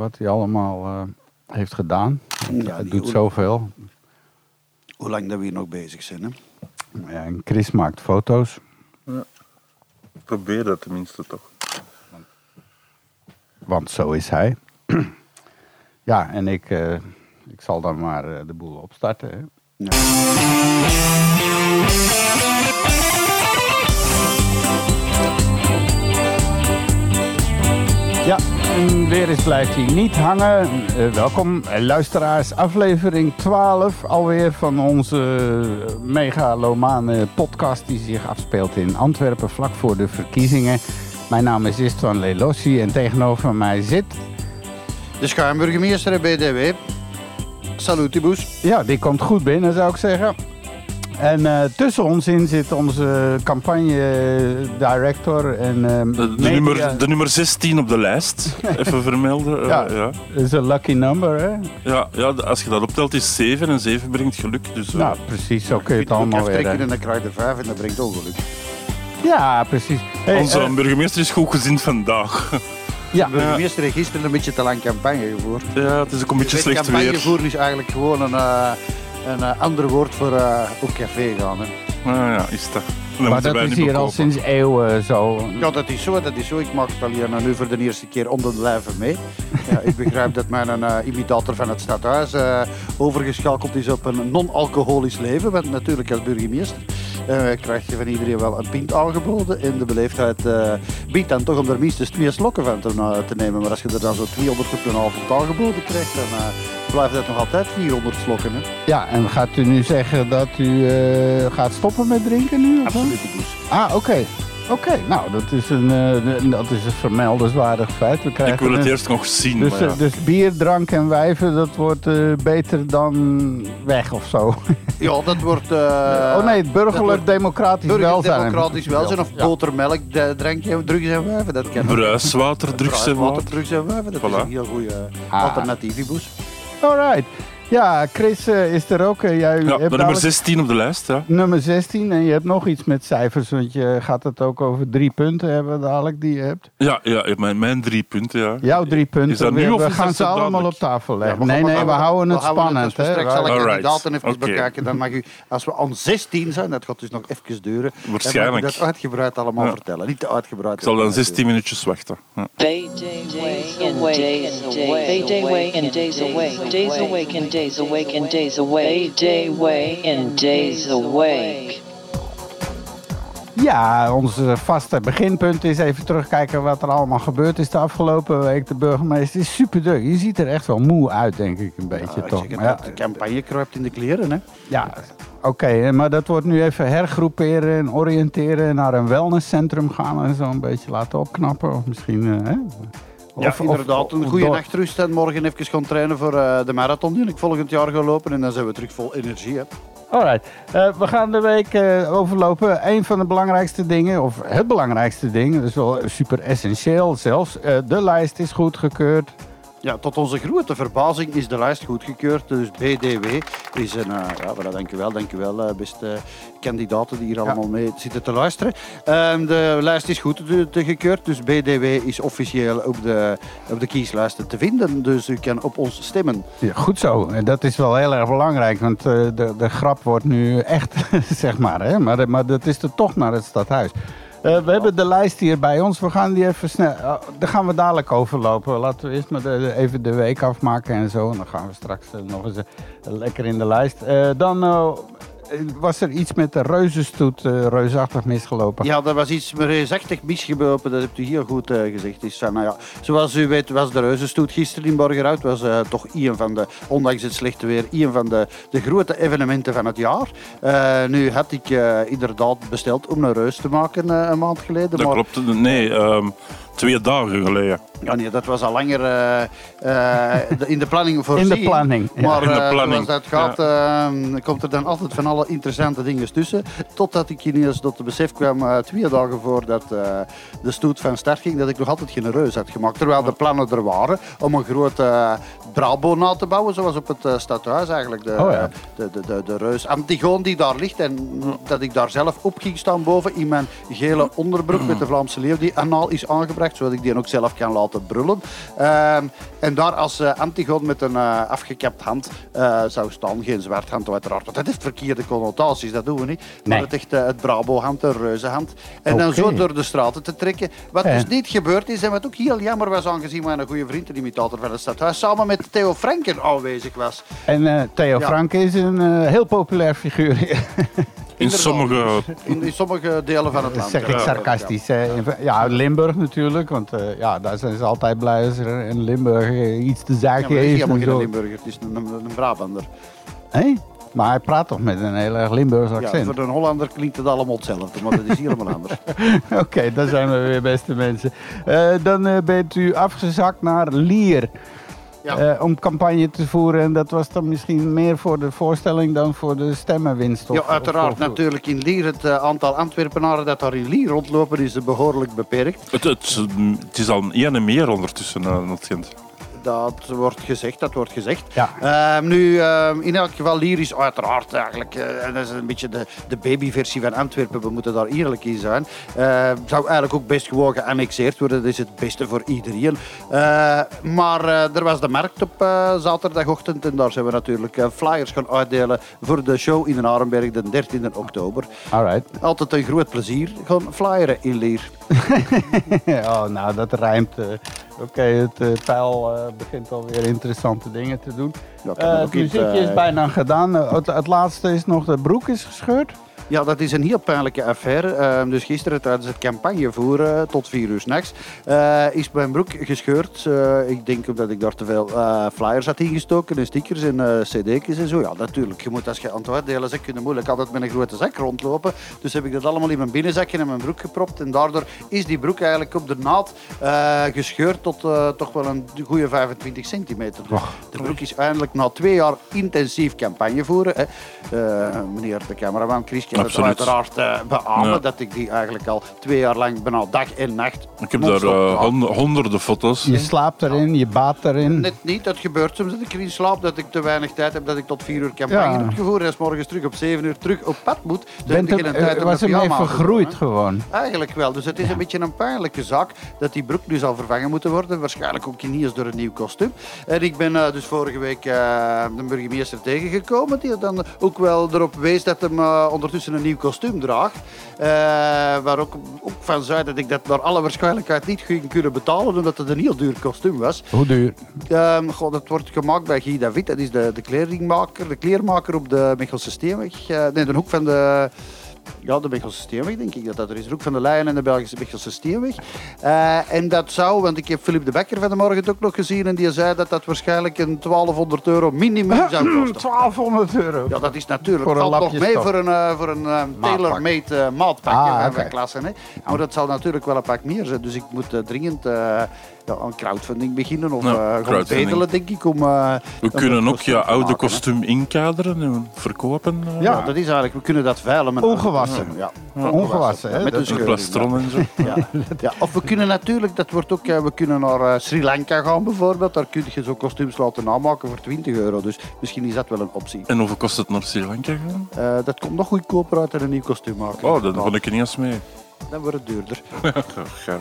wat hij allemaal eh, heeft gedaan. Ja, hij doet zoveel. Hoe lang dat we hier nog bezig zijn, hè? Ja, en Chris maakt foto's. Probeer dat tenminste toch. Want zo is hij. ja, en ik, eh, ik zal dan maar eh, de boel opstarten. Hè. Ja. Ja, weer eens blijft hij niet hangen. Eh, welkom, luisteraars. Aflevering 12 alweer van onze megalomane podcast die zich afspeelt in Antwerpen vlak voor de verkiezingen. Mijn naam is Istvan Lelossi en tegenover mij zit... De schuimburgemeester BDW. Salutibus. Ja, die komt goed binnen zou ik zeggen. En eh, tussen ons in zit onze campagne-director en eh, De, nummer, de nummer 16 op de lijst. Even vermelden. eh, Ja. ja. Dat is een lucky number, hè? Ja, ja, als je dat optelt is 7 en 7 brengt geluk. Dus, eh, Nou, precies, zo kun je het allemaal weer. en dan krijg je de vijf en dat brengt ongeluk. Ja, precies. Hey, onze eh, burgemeester is goed gezind vandaag. ja, De burgemeester heeft gisteren een beetje te lang campagne gevoerd. ja, het is ook een beetje Je weet, slecht campagne weer. voeren is eigenlijk gewoon een, eh, een eh, ander woord voor eh, op café gaan. Hè. Ah, ja, is dat. Dan maar dat is hier al sinds eeuwen zo. Ja, dat is zo, dat is zo. Ik maak het al hier nu voor de eerste keer onder de lijve mee. Ja, ik begrijp dat mijn eh, imitator van het stadhuis eh, overgeschakeld is op een non-alcoholisch leven. Want natuurlijk als burgemeester eh, krijg je van iedereen wel een pint aangeboden. En de beleefdheid eh, biedt dan toch om er minstens twee slokken van te, te nemen. Maar als je er dan zo 200 op een avond aangeboden krijgt, dan eh, blijft dat nog altijd 400 slokken. Hè? Ja, en gaat u nu zeggen dat u eh, gaat stoppen met drinken nu? Absoluut. Ah, oké. Nou, dat is, een, eh, dat is een vermeldenswaardig feit. We krijgen Ik wil het een- eerst nog zien. Dus, maar ja. eh, dus bier, drank en wijven, dat wordt eh, beter dan weg of zo. Ja, dat wordt... eh, oh nee, het burgerlijk democratisch welzijn. democratisch welzijn of Ja. botermelk, drankje, drugs en wijven, dat kan ook. Bruiswater, drugs en Water, water. drugs en wijven, dat is een heel goede Ah. alternatief, Boes. Alright. Ja, Chris eh, is er ook. Eh, Jij Ja, hebt nummer dadelijk- 16 op de lijst. Ja. nummer 16 en je hebt nog iets met cijfers, want je gaat het ook over drie punten hebben dadelijk die je hebt. Ja, ja, mijn, mijn drie punten. Ja. Jouw drie punten. Is dat we nu of we gaan ze allemaal dadelijk? op tafel leggen. Ja, nee, nee, we houden het houden spannend. dus hè. straks zal ik de kandidaten even Oké. bekijken. Dan mag u, als we aan 16 zijn, dat gaat dus nog even duren, dan mag Waarschijnlijk. u dat uitgebreid allemaal Ja. vertellen. Niet te uitgebreid. Ik zal dan 16 minuutjes wachten. Ja. Days away and days away. Day away and days away. Days awake and days awake and days away. Day away and days awake. Ja, ons eh, vaste beginpunt is even terugkijken wat er allemaal gebeurd is de afgelopen week. De burgemeester is super druk. Je ziet er echt wel moe uit, denk ik, een beetje Ja, toch. Maar ja, De campagne kruipt in de kleren, hè. Ja, oké, hè, maar dat wordt nu even hergroeperen en oriënteren naar een wellnesscentrum gaan en zo een beetje laten opknappen. Of misschien, eh, hè? Ja, Of- of- inderdaad. Een goede nachtrust en morgen even gaan trainen voor eh, de marathon die ik volgend jaar ga lopen. En dan zijn we terug vol energie. Hè. Alright, Eh, we gaan de week eh, overlopen. Een van de belangrijkste dingen, of het belangrijkste ding, dat is wel super essentieel zelfs. de lijst is goedgekeurd. Ja, tot onze grote verbazing is de lijst goedgekeurd. Dus BDW is een... eh, ja, voilà, dank u wel, dank u wel, eh, beste kandidaten die hier allemaal mee zitten te luisteren. Ehm, de lijst is goedgekeurd, dus BDW is officieel op de, op de kieslijsten te vinden. Dus u kan op ons stemmen. Ja, goed zo, en dat is wel heel erg belangrijk, want eh, de, de grap wordt nu echt, zeg maar. Hè? Maar, maar dat is er toch naar het stadhuis. Eh, we hebben de lijst hier bij ons. We gaan die even snel. uh, daar gaan we dadelijk overlopen. Laten we eerst maar de- even de week afmaken en zo. En dan gaan we straks eh, nog eens eh, lekker in de lijst. Dan was er iets met de reuzenstoet eh, reusachtig misgelopen. Ja, er was iets reusachtig misgelopen, dat hebt u heel goed eh, gezegd. Dus, eh, nou ja, zoals u weet was de Reuzenstoet gisteren in Borgerhout was eh, toch een van de, ondanks het slechte weer, een van de, de grote evenementen van het jaar. Eh, nu had ik eh, inderdaad besteld om een reus te maken eh, een maand geleden. Dat maar klopt. Nee, ehm, twee dagen geleden. Ja, nee, dat was al langer eh, eh, de- in de planning voorzien. In de planning, ja. Maar In de eh, planning, zoals dat gaat, eh, komt er dan altijd van alle interessante dingen tussen. Totdat ik ineens tot het besef kwam, eh, twee dagen voordat eh, de stoet van start ging, dat ik nog altijd geen reus had gemaakt. Terwijl de plannen er waren om een grote uh, Brabo na te bouwen, zoals op het stadhuis eigenlijk. De, Oh ja. de, de, de, de reus Antigoon die daar ligt. En dat ik daar zelf op ging staan boven in mijn gele onderbroek met de Vlaamse leeuw die anaal is aangebracht. Zodat ik die ook zelf kan laten brullen. Ehm, en daar als eh, Antigon met een eh, afgekapt hand eh, zou staan, geen zwart hand uiteraard, want dat heeft verkeerde connotaties, dat doen we niet. Maar Nee. het echt het Brabo-hand, de reuzenhand. En dan zo door de straten te trekken. Wat Ja. dus niet gebeurd is en wat ook heel jammer was, aangezien mijn goede vriend, de imitator van het stadhuis, samen met Theo Franken aanwezig was. En Theo Ja. Frank is een heel populair figuur. In sommige... In, in sommige delen van het Dat land. zeg ik Ja. sarcastisch. hè. In- Ja, Limburg natuurlijk, want eh, ja, daar zijn ze altijd blij als er in Limburg eh, iets te Ja, zaken hij is heeft. helemaal en geen zo. Limburger, het is een, een, een Brabander. Hé? Maar hij praat toch met een heel erg Limburgs Ja, accent. voor een Hollander klinkt het allemaal hetzelfde, maar dat is helemaal anders. Oké, daar zijn we weer, beste mensen. Eh, dan bent u afgezakt naar Lier. Ja. eh, om campagne te voeren. En dat was dan misschien meer voor de voorstelling dan voor de stemmenwinst. of- Ja, uiteraard. of- Natuurlijk in Lier, het eh, aantal Antwerpenaren dat daar in Lier rondlopen is eh, behoorlijk beperkt. Het, het, het is al een ene meer ondertussen Gent. Dat wordt gezegd, dat wordt gezegd. Ja. Ehm, nu, ehm, in elk geval, Lier is uiteraard eigenlijk, en dat is een beetje de, de babyversie van Antwerpen, we moeten daar eerlijk in zijn. Eh, zou eigenlijk ook best gewoon geannexeerd worden, dat is het beste voor iedereen. Maar eh, er was de markt op eh, zaterdagochtend en daar zijn we natuurlijk flyers gaan uitdelen voor de show in de Arenberg de 13e oktober. Alright. Altijd een groot plezier, gaan flyeren in Lier. oh, nou, dat rijmt. Oké, het eh, pijl eh, begint alweer interessante dingen te doen. Eh, het muziekje is bijna gedaan. Het, het laatste is nog de broek is gescheurd. Ja, dat is een heel pijnlijke affaire. Ehm, dus gisteren tijdens het campagnevoeren tot vier uur s'nachts eh is mijn broek gescheurd. Eh, ik denk omdat ik daar te veel eh, flyers had ingestoken en stickers en eh cd'tjes en zo. Ja, natuurlijk. Je moet als je aan het uitdelen bent, kun je moeilijk altijd met een grote zak rondlopen. Dus heb ik dat allemaal in mijn binnenzakje en mijn broek gepropt. En daardoor is die broek eigenlijk op de naad eh, gescheurd tot eh, toch wel een goede 25 centimeter. Dus de broek is eindelijk na twee jaar intensief campagne voeren. Hè. Eh, meneer de cameraman Chris kan het Absoluut. uiteraard eh, beamen Ja. dat ik die eigenlijk al twee jaar lang bijna dag en nacht Ik heb daar eh, honderden foto's. Je slaapt erin, je baadt erin. Net niet, dat gebeurt soms dat ik erin slaap, dat ik te weinig tijd heb, dat ik tot vier uur campagne Ja. heb gevoerd en 's morgens terug op zeven uur terug op pad moet. Dan Bent ik tijd om was de hem mee pyjama aan te doen, vergroeid gewoon. Eigenlijk wel, dus het is een beetje een pijnlijke zaak dat die broek nu zal vervangen moeten worden. Waarschijnlijk ook niet eens door een nieuw kostuum. En ik ben eh, dus vorige week eh, de burgemeester tegengekomen, die dan ook wel erop wees dat hem eh, een nieuw kostuum draagt. Eh, waar ook, ook van zei dat ik dat naar alle waarschijnlijkheid niet ging kunnen betalen, omdat het een heel duur kostuum was. Hoe duur? Ehm goh, dat wordt gemaakt bij Guy David, dat is de, de kledingmaker, de kleermaker op de Mechelse Steenweg. Eh, nee, de hoek van de... Ja, de Mechelse Steenweg, denk ik dat dat er is. De hoek van de Leien en de Belgische Mechelse Steenweg. Eh, en dat zou, want ik heb Philip de Bekker van de morgen ook nog gezien en die zei dat dat waarschijnlijk een 1200 euro minimum zou kosten. 1200 euro. Ja, dat is natuurlijk Voor een nog mee voor een, voor een eh, tailor-made maatpakje Ah, klasse. Hè. Maar dat zal natuurlijk wel een pak meer zijn. Dus ik moet dringend ja, aan crowdfunding beginnen of eh crowdfunding. bedelen, denk ik. Om, eh, We kunnen ook je oude kostuum inkaderen en verkopen. eh, Ja, dat is eigenlijk, we kunnen dat veilen met Ongewassen. Ja, Ongewassen, hè? Met een plastron en zo. ja. Of we kunnen natuurlijk, dat wordt ook, we kunnen naar eh, Sri Lanka gaan bijvoorbeeld. Daar kun je zo kostuums laten namaken voor 20 euro. Dus misschien is dat wel een optie. En hoeveel kost het naar Sri Lanka gaan? Eh, dat komt nog goedkoper uit dan een nieuw kostuum maken. Oh, dat vond ik er niet eens mee. Dan wordt het duurder. Ja,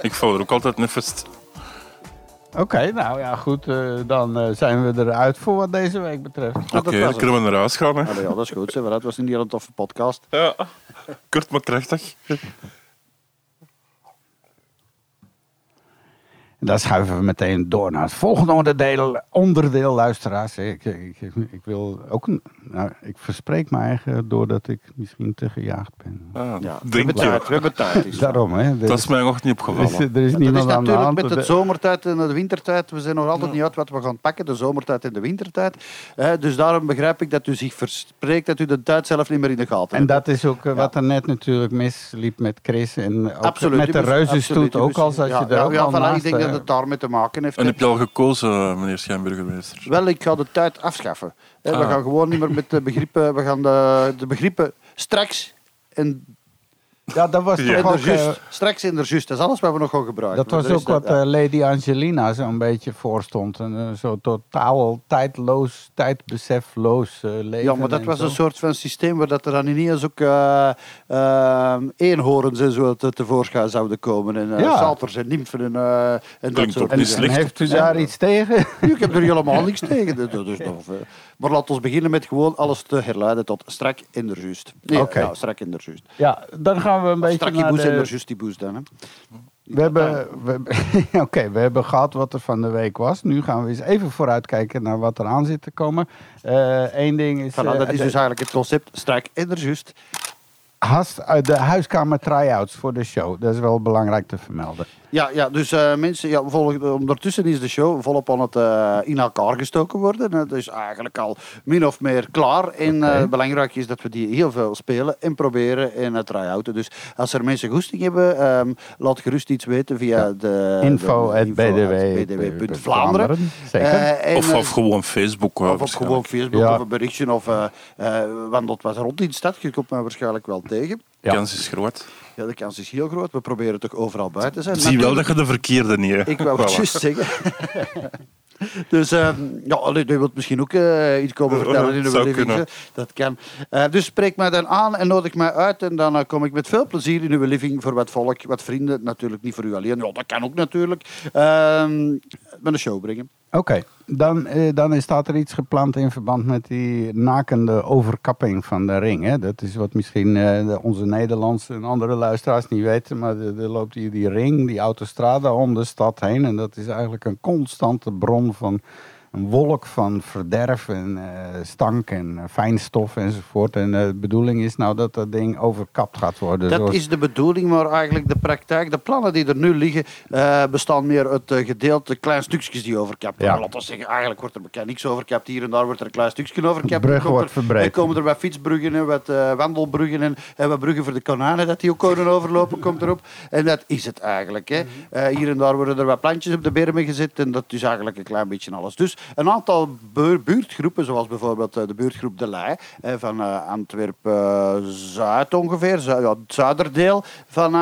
ik val er ook altijd net Oké, nou ja, goed. eh, dan eh, zijn we eruit voor wat deze week betreft. Oké, dan kunnen we naar huis gaan. Hè. Allee, ja, dat is goed. Zeg. Dat was een heel toffe podcast. Ja. Kort maar krachtig. En dan schuiven we meteen door naar het volgende onderdeel, onderdeel luisteraars. Ik, ik, ik, ik wil ook een, nou, ik verspreek me eigen doordat ik misschien te gejaagd ben. Ah, Ja, we denk hebben je. tijd. We hebben tijd. Is dat. Daarom, hè. Er Dat is, mij nog niet er is, opgevallen. er is Dat is niemand aan de hand. met de zomertijd en de wintertijd. We zijn nog altijd niet uit wat we gaan pakken. De zomertijd en de wintertijd. Eh, dus daarom begrijp ik dat u zich verspreekt. Dat u de tijd zelf niet meer in de gaten En hebt. dat is ook eh, wat er net natuurlijk misliep met Chris. En ook Absoluut. met je de reuzenstoet ook al. Ja, je ja, ook ja, al naast, Ik denk eh. Dat het daarmee te maken heeft. En heb je al gekozen, meneer schijnburgemeester? Wel, ik ga de tijd afschaffen. We Ah. gaan gewoon niet meer met de begrippen... We gaan de, de begrippen straks en Ja, dat was Ja. toch ook... Eh, Straks inderjuist. Dat is alles wat we nog gaan gebruiken. dat was de ook wat eh, eh, Lady Angelina zo'n beetje voorstond. Een zo totaal tijdloos, tijdbesefloos eh, leven. Ja, maar dat was zo. een soort van systeem waar dat er dan ineens ook eenhoorns en zo te, tevoorschijn zouden komen. En uh, Ja. salters en nymfen en, eh, en dat Klinkt soort dingen. heeft u daar iets tegen? Nu, ik heb er helemaal niks tegen. Dat- is nog, maar laten we beginnen met gewoon alles te herleiden tot strak inderjuist. Nee, Oké. ja, strak inderjuist. Ja, dan gaan we een beetje Strak naar boes de... inderjuist die dan. Hè. We hebben, we, Oké, we hebben gehad wat er van de week was. Nu gaan we eens even vooruitkijken naar wat er aan zit te komen. Eén ding is... Voilà, eh, dat is de- dus eigenlijk het concept strak inderjuist. Hast, eh, de huiskamer try-outs voor de show. Dat is wel belangrijk te vermelden. Ja, ja dus eh, mensen, ja, volg- ondertussen is de show volop aan het eh, in elkaar gestoken worden. Het is eigenlijk al min of meer klaar. En eh, belangrijk is dat we die heel veel spelen en proberen en het try-outen. Dus als er mensen goesting hebben, ehm, laat gerust iets weten via de Info de- at info at bdw. bdw.vlaanderen. Zeker. Eh, en, Of, eh, of gewoon Facebook. eh, of op waarschijnlijk. gewoon Facebook Ja. of een berichtje. Of, eh eh, want dat was rond in de stad. Je komt mij waarschijnlijk wel tegen. Ja. De kans is groot. Ja, de kans is heel groot. We proberen toch overal buiten te zijn. Zie wel dat je de verkeerde niet hebt. ik wou het Voilà. juist zeggen. dus uh, ja, u wilt misschien ook eh, iets komen vertellen in uw living. Dat kan. Eh, dus spreek mij dan aan en nodig mij uit. En dan eh, kom ik met veel plezier in uw living voor wat volk, wat vrienden. Natuurlijk niet voor u alleen. Ja, dat kan ook natuurlijk. Ehm met een show brengen. Oké, dan, eh, dan staat er iets gepland in verband met die nakende overkapping van de ring. Hè? Dat is wat misschien eh, onze Nederlandse en andere luisteraars niet weten. Maar er loopt hier die ring, die autostrade om de stad heen. En dat is eigenlijk een constante bron van een wolk van verderf en eh, stank en eh, fijnstof enzovoort. En eh, de bedoeling is nou dat dat ding overkapt gaat worden. Dat zoals- is de bedoeling, maar eigenlijk de praktijk, de plannen die er nu liggen, eh, bestaan meer uit eh, gedeelte klein stukjes die overkapt worden. Ja. Laten we zeggen, eigenlijk wordt er bekend niks overkapt. Hier en daar wordt er een klein stukje overkapt. brug komt wordt er-. Dan komen er wat fietsbruggen en wat wandelbruggen en, en wat bruggen voor de konijnen dat die ook kunnen overlopen, komt erop. En dat is het eigenlijk. Hè. Eh, hier en daar worden er wat plantjes op de bermen gezet en dat is eigenlijk een klein beetje alles. Dus een aantal bu- buurtgroepen, zoals bijvoorbeeld eh, de buurtgroep De Lei eh, van eh, Antwerpen-Zuid ongeveer, het zuiderdeel van,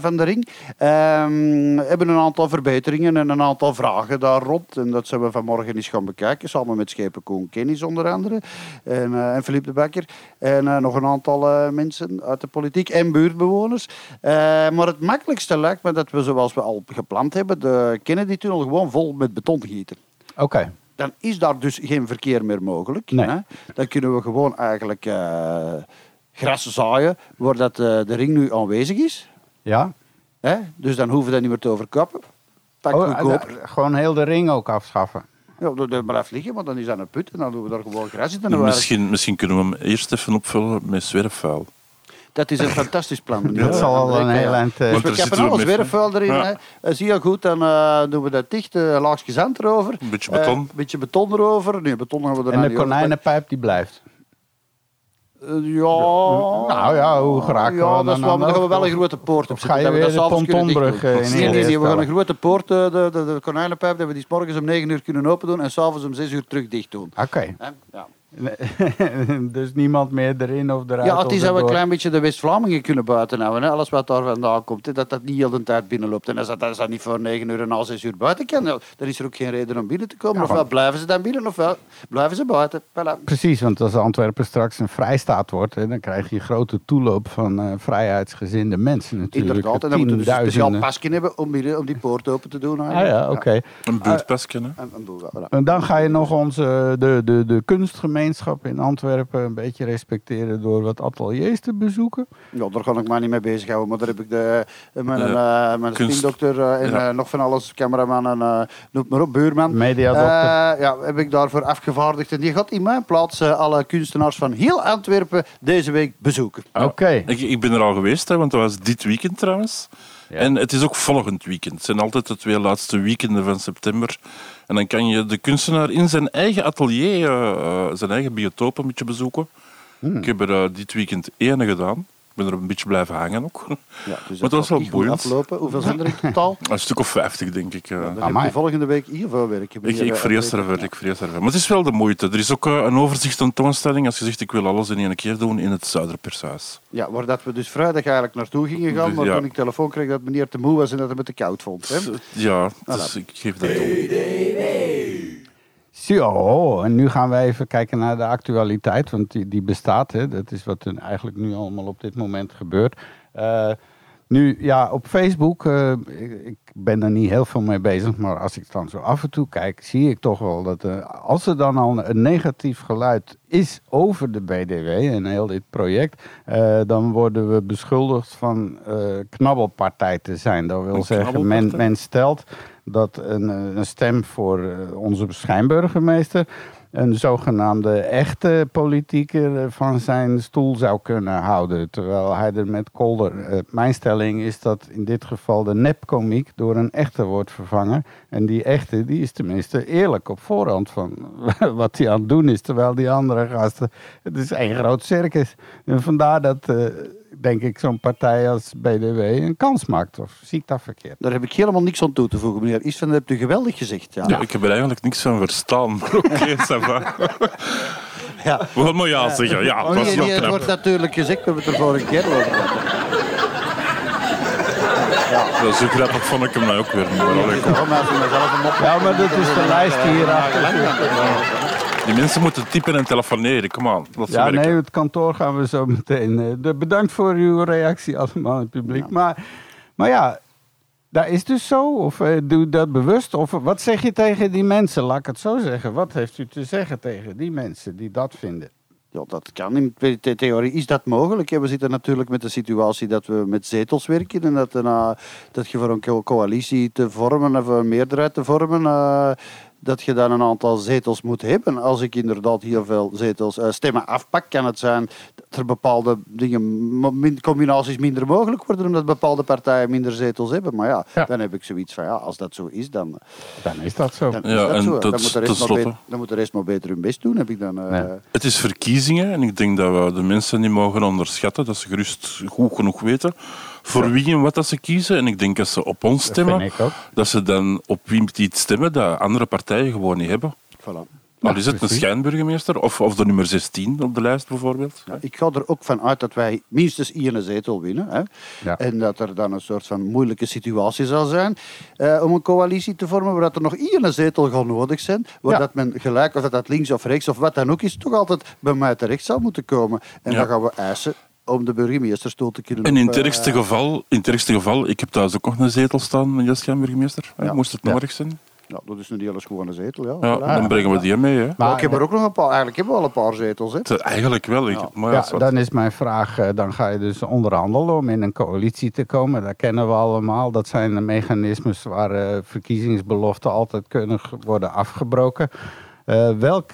van de ring, ehm, hebben een aantal verbeteringen en een aantal vragen daar rond. En dat zijn we vanmorgen eens gaan bekijken, samen met Schepen Koen Kennis onder andere en, en Philippe de Bakker en nog een aantal mensen uit de politiek en buurtbewoners. Maar het makkelijkste lijkt me dat we, zoals we al gepland hebben, de Kennedy-tunnel gewoon vol met beton gieten Oké, dan is daar dus geen verkeer meer mogelijk. Nee. Hè? Dan kunnen we gewoon eigenlijk eh, gras zaaien waar dat, eh, de ring nu aanwezig is. ja. Hè? Dus dan hoeven we dat niet meer te overkappen. Pak Oh, eh, gewoon heel de ring ook afschaffen. Ja, dat blijft liggen, want dan is dat een put en dan doen we daar gewoon gras in. Misschien, misschien kunnen we hem eerst even opvullen met zwerfvuil. Dat is een fantastisch plan. meneer. Dat zal al een heel eind... eh, Dus Want we er kappen we alles zwerfvuil erin. Ja. Eh, zie je goed, dan eh, doen we dat dicht, uh, laagje zand erover. Een beetje Eh, beton. Een beetje beton erover. Nee, beton gaan we er en de konijnenpijp die blijft. Eh, ja. Nou ja, hoe we Ja, dan dat is wel, dan gaan we wel een grote poort op ga je we weer de pontonbrug, eh, in Nee, nee, nee, we gaan een grote poort, eh, de, de, de konijnenpijp, dat we die 's morgens om 9 uur kunnen open doen en s'avonds om 6 uur terug dicht doen. Oké. Hè? Ja. dus niemand meer erin of eruit? Ja, het is dat we een klein beetje de West-Vlamingen kunnen buiten houden. Hè. Alles wat daar vandaan komt, hè, dat dat niet heel de tijd binnenloopt. En als dat, als dat niet voor 9 uur en na 6 uur buiten kan, ja, dan is er ook geen reden om binnen te komen. Ja, ofwel want- blijven ze dan binnen, ofwel blijven ze buiten. Voilà. Precies, want als Antwerpen straks een vrijstaat wordt, hè, dan krijg je grote toeloop van eh, vrijheidsgezinde mensen natuurlijk. Inderdaad, en dan moeten we dus een speciaal pasje hebben om die, om die poort open te doen. Ah ja, oké. Een buurtpasje, hè. En, en doen we, voilà. En dan ga je nog onze, de, de, de kunstgemeenschap in Antwerpen een beetje respecteren door wat ateliers te bezoeken. Ja, daar ga ik maar niet mee bezighouden. Maar daar heb ik de, mijn, Eh, mijn kunst. spindokter eh, en Ja. nog van alles, cameraman en uh, noem het maar op, buurman. Mediadokter. Eh, ja, heb ik daarvoor afgevaardigd. En die gaat in mijn plaats alle kunstenaars van heel Antwerpen deze week bezoeken. Oké. Ik, ik ben er al geweest, hè, want dat was dit weekend trouwens. Ja. En het is ook volgend weekend. Het zijn altijd de twee laatste weekenden van september. En dan kan je de kunstenaar in zijn eigen atelier, eh, zijn eigen biotoop een beetje bezoeken. Hmm. Ik heb er eh, dit weekend ene gedaan. Ik ben er een beetje blijven hangen ook. Ja, dus Maar het was wel boeiend. aflopen. Hoeveel zijn er in totaal? Een stuk of 50, denk ik. ja. Dan heb je volgende week hier voor werken. Ik, ik vrees ervoor, ik vrees ervoor. Maar het is wel de moeite. Er is ook eh, een overzicht tentoonstelling als je zegt ik wil alles in één keer doen in het Zuiderpershuis. Ja, waar dat we dus vrijdag eigenlijk naartoe gingen gaan, maar Ja. toen ik telefoon kreeg dat meneer te moe was en dat hij het te koud vond. Hè? Ja, dus ik geef dat toe. Zo, en nu gaan we even kijken naar de actualiteit, want die, die bestaat. Hè. Dat is wat er eigenlijk nu allemaal op dit moment gebeurt. Eh, nu, ja, op Facebook, eh, ik ben er niet heel veel mee bezig, maar als ik dan zo af en toe kijk, zie ik toch wel dat eh, als er dan al een negatief geluid is over de BDW en heel dit project, eh, dan worden we beschuldigd van eh, knabbelpartij te zijn. Dat wil Een zeggen, men, men stelt dat een, een stem voor onze schijnburgemeester een zogenaamde echte politieker eh, van zijn stoel zou kunnen houden. Terwijl hij er met kolder. eh, mijn stelling is dat in dit geval de nepkomiek door een echte wordt vervangen. En die echte, die is tenminste eerlijk op voorhand van wat hij aan het doen is. Terwijl die andere gasten, het is één groot circus. En vandaar dat, eh, denk ik, zo'n partij als BDW een kans maakt. Of zie ik dat verkeerd? Daar heb ik helemaal niks aan toe te voegen, meneer Isvan. Dat hebt u geweldig gezegd. Ja. Ja, ik heb er eigenlijk niks van verstaan. Maar oké, ça va. Ja. We gaan maar ja zeggen. Ja, Oh, het was nee, heel nee, het knap. wordt natuurlijk gezegd, we hebben het er vorige keer over gehad. Dat is zo grappig vond ik hem nou ook weer. Maar ik mezelf een mop- Ja, maar dat is de lijst hierachter. Die mensen moeten typen en telefoneren. Kom aan, Ja, werken. nee, het kantoor gaan we zo meteen. eh, bedankt voor uw reactie allemaal in het publiek. Maar, maar ja, dat is dus zo. Of eh, doe dat bewust. Of wat zeg je tegen die mensen? Laat ik het zo zeggen. Wat heeft u te zeggen tegen die mensen die dat vinden? Ja, dat kan. In the- theorie is dat mogelijk. We zitten natuurlijk met de situatie dat we met zetels werken. En dat, eh, dat je voor een co- coalitie te vormen of een meerderheid te vormen, eh, dat je dan een aantal zetels moet hebben. Als ik inderdaad heel veel zetels eh, stemmen afpak, kan het zijn dat er bepaalde dingen, combinaties minder mogelijk worden, omdat bepaalde partijen minder zetels hebben. Maar ja, Ja. dan heb ik zoiets van, ja, als dat zo is, dan, Dan is dat zo. dan Ja, dat en zo. Dan moet, de rest maar beter, dan moet de rest maar beter hun best doen, heb ik dan... eh, Nee. Het is verkiezingen en ik denk dat we de mensen niet mogen onderschatten. Dat ze gerust goed genoeg weten voor wie en wat dat ze kiezen. En ik denk dat ze op ons Dat stemmen, ook. dat ze dan op wie die het stemmen dat andere partijen gewoon niet hebben. voilà. Al is het een schijnburgemeester of, of de nummer 16 op de lijst bijvoorbeeld. Ja, ik ga er ook van uit dat wij minstens één zetel winnen. Hè? Ja. En dat er dan een soort van moeilijke situatie zal zijn eh, om een coalitie te vormen, waar dat er nog één zetel gaat nodig zijn, waar Ja. dat men gelijk, of dat, dat links of rechts of wat dan ook is, toch altijd bij mij terecht zal moeten komen. En Ja. dan gaan we eisen om de burgemeesterstoel te kunnen En in het eh, ergste geval, in het ergste geval, ik heb thuis ook nog een zetel staan met als schijnburgemeester. Ja. Moest het Ja. nodig zijn? Ja, dat is een hele schone zetel. Ja. Ja, Voilà. dan brengen we die mee. Hè. Maar ik heb er ook nog een paar, eigenlijk hebben we al een paar zetels. Hè. Eigenlijk wel. Ik, maar ja, dan is mijn vraag, eh, dan ga je dus onderhandelen om in een coalitie te komen. Dat kennen we allemaal. Dat zijn de mechanismes waar eh, verkiezingsbeloften altijd kunnen worden afgebroken. Eh, welk,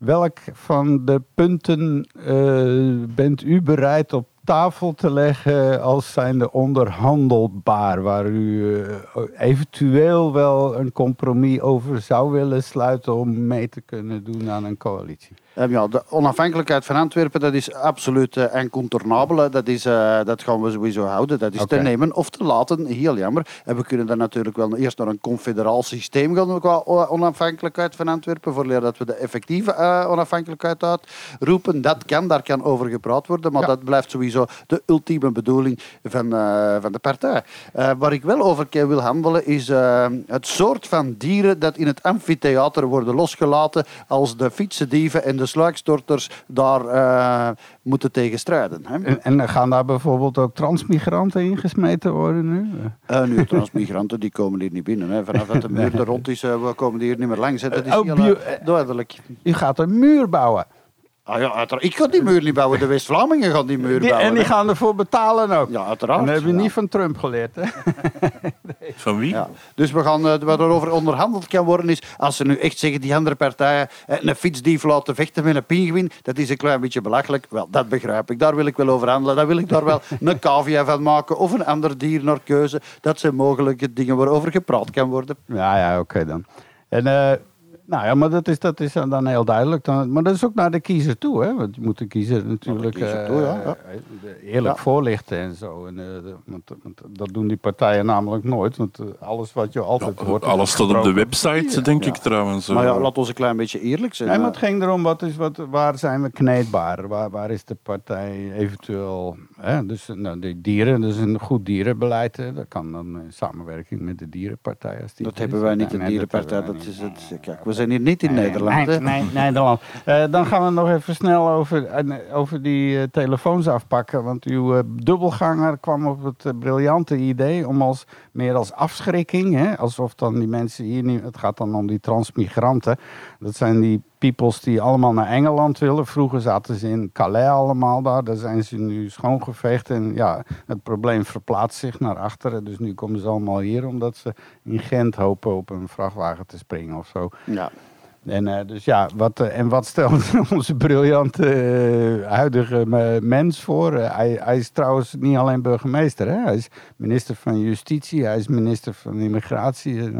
welk van de punten eh, bent u bereid op tafel te leggen als zijnde onderhandelbaar, waar u eh, eventueel wel een compromis over zou willen sluiten om mee te kunnen doen aan een coalitie? Eh, ja, de onafhankelijkheid van Antwerpen dat is absoluut uh, incontournabel. hè. Dat, is, eh, dat gaan we sowieso houden. Dat is te nemen of te laten. Heel jammer. En we kunnen dan natuurlijk wel eerst naar een confederaal systeem gaan qua onafhankelijkheid van Antwerpen. Voor dat we de effectieve eh, onafhankelijkheid uitroepen. Dat kan, daar kan over gepraat worden. Maar Ja. dat blijft sowieso de ultieme bedoeling van, eh, van de partij. Eh, waar ik wel over wil handelen is eh, het soort van dieren dat in het amfitheater worden losgelaten als de fietsendieven en de sluikstorters daar eh, moeten tegen strijden. Hè? En, en gaan daar bijvoorbeeld ook transmigranten ingesmeten worden nu? Eh, nu, transmigranten die komen hier niet binnen. Hè. Vanaf dat de muur er rond is, eh, we komen die hier niet meer langs. Dat is Oh, heel duidelijk. U gaat een muur bouwen. Ah, ja, uiteraard. Ik ga die muur niet bouwen. De West-Vlamingen gaan die muur Die- bouwen. en die gaan ervoor betalen ook. Ja, uiteraard. En dat heb je Ja. niet van Trump geleerd, hè? Van wie? Ja. Dus we gaan, eh, wat er over onderhandeld kan worden is, als ze nu echt zeggen, die andere partijen, eh, een fietsdief laten vechten met een pinguïn, dat is een klein beetje belachelijk. Wel, dat begrijp ik. Daar wil ik wel over handelen. Daar wil ik daar wel een cavia van maken of een ander dier naar keuze. Dat zijn mogelijke dingen waarover gepraat kan worden. Ja, ja, oké dan. En eh, Nou ja, maar dat is, dat is dan heel duidelijk. Dan, maar dat is ook naar de kiezer toe, hè? Want je moet de kiezer natuurlijk kiezer eh, toe, ja, ja. eh, eerlijk Ja. voorlichten en zo. En, eh, want, want dat doen die partijen namelijk nooit. Want alles wat je altijd hoort... Alles staat op de website, denk ik trouwens. Maar ja, laat ons een klein beetje eerlijk zijn. Nee, maar het ging erom, wat is, wat, waar zijn we kneedbaar? Waar, waar is de partij eventueel... Hè? Dus nou, de dieren, dus een goed dierenbeleid. hè, Dat kan dan in samenwerking met de dierenpartij. Als die dat hebben wij niet de dat dierenpartij. Dat wij is het. Kijk, we zijn hier niet in Nee, Nederland. Nee, nee, Nederland. Eh, dan gaan we nog even snel over, eh, over die eh, telefoons afpakken. Want uw dubbelganger kwam op het briljante idee om als meer als afschrikking, hè, alsof dan die mensen hier niet. Het gaat dan om die transmigranten. Dat zijn die peoples die allemaal naar Engeland willen. Vroeger zaten ze in Calais allemaal daar. Daar zijn ze nu schoongeveegd. En ja, het probleem verplaatst zich naar achteren. Dus nu komen ze allemaal hier omdat ze in Gent hopen op een vrachtwagen te springen of zo. Ja. En, eh, dus ja, wat, eh, en wat stelt onze briljante eh, huidige mens voor? Hij, hij is trouwens niet alleen burgemeester, hè? hij is minister van Justitie, hij is minister van Immigratie.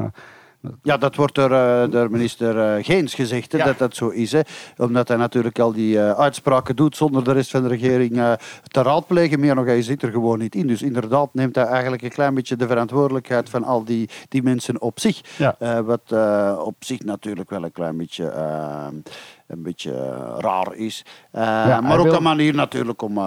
Ja, dat wordt door, eh, door minister eh, Geens gezegd, hè, Ja. dat dat zo is. Hè. Omdat hij natuurlijk al die eh, uitspraken doet zonder de rest van de regering eh, te raadplegen. Meer nog, hij zit er gewoon niet in. Dus inderdaad neemt hij eigenlijk een klein beetje de verantwoordelijkheid van al die, die mensen op zich. Ja. Wat op zich natuurlijk wel een klein beetje, een beetje eh, raar is. Eh, maar ook wil- een manier natuurlijk om... eh,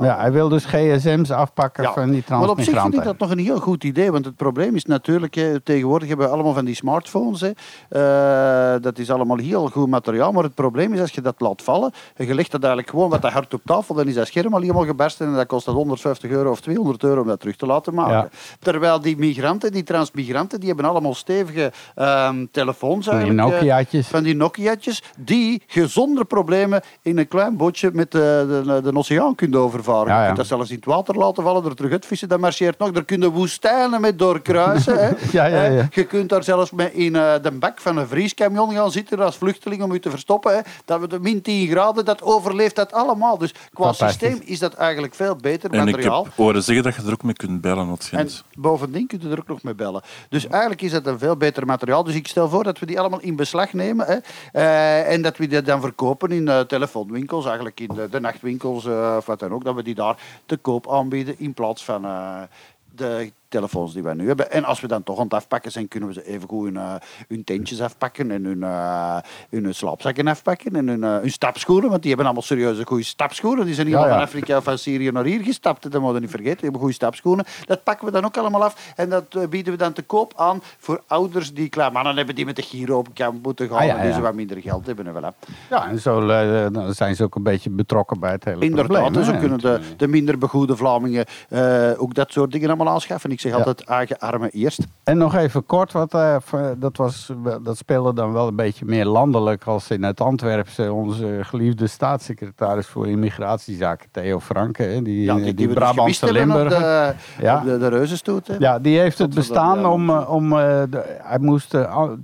ja, hij wil dus gsm's afpakken ja, van die maar op zich vind ik dat nog een heel goed idee. Want het probleem is natuurlijk, hè, tegenwoordig hebben we allemaal van die smartphones. Hè. Dat is allemaal heel goed materiaal. Maar het probleem is als je dat laat vallen en je legt dat eigenlijk gewoon wat te hard op tafel, dan is dat scherm al helemaal gebarsten en dat kost dat 150 euro of 200 euro om dat terug te laten maken. Ja. Terwijl die migranten, die transmigranten, die hebben allemaal stevige ehm, telefoons Van die Nokia'tjes. van die Nokia'tjes, die je zonder problemen in een klein bootje met de, de, de, oceaan kunt overvaren. Ja, ja. Je kunt dat zelfs in het water laten vallen, er terug uitvissen, dat marcheert nog. Er kunnen woestijnen met doorkruisen. hè. Ja, ja, ja. Eh, Je kunt daar zelfs met in eh, de bak van een vrieskamion gaan zitten als vluchteling om je te verstoppen. Hè. Dat we de min 10 graden, dat overleeft dat allemaal. Dus qua systeem is dat eigenlijk veel beter en ik materiaal. heb horen zeggen dat je er ook mee kunt bellen, wat En bovendien kun je er ook nog mee bellen. Dus eigenlijk is dat een veel beter materiaal. Dus ik stel voor dat we die allemaal in beslag nemen. Hè, eh, en dat we die dan verkopen in eh, telefoonwinkels, eigenlijk in de, de nachtwinkels eh, of wat dan ook. Dat we die daar te koop aanbieden in plaats van eh, de telefoons die wij nu hebben. En als we dan toch aan het afpakken zijn, kunnen we ze even goed hun, eh, hun tentjes afpakken en hun, eh, hun slaapzakken afpakken en hun, eh, hun stapschoenen. Want die hebben allemaal serieuze goede stapschoenen. Die zijn niet Ja, allemaal ja. van Afrika of van Syrië naar hier gestapt. Dat moeten we niet vergeten. Die hebben goede stapschoenen. Dat pakken we dan ook allemaal af. En dat bieden we dan te koop aan voor ouders die klaar mannen hebben die met de Giro op kamp moeten gaan. Ah, ja, en die ze wat minder geld hebben. En voilà. Ja, en zo dan zijn ze ook een beetje betrokken bij het hele Inderdaad, probleem. hè. we kunnen de, de minder begoede Vlamingen ook dat soort dingen allemaal aanschaffen. Ik zeg altijd eigen armen eerst. En nog even kort, wat, eh, dat, was, dat speelde dan wel een beetje meer landelijk als in het Antwerpse. Onze geliefde staatssecretaris voor immigratiezaken, Theo Franke, hè, die, Ja, die, dus Brabantse Limburger. de, Ja. de, de reuzenstoet. hè. Ja, die heeft het dat, bestaan om, eh, om eh, de- hij moest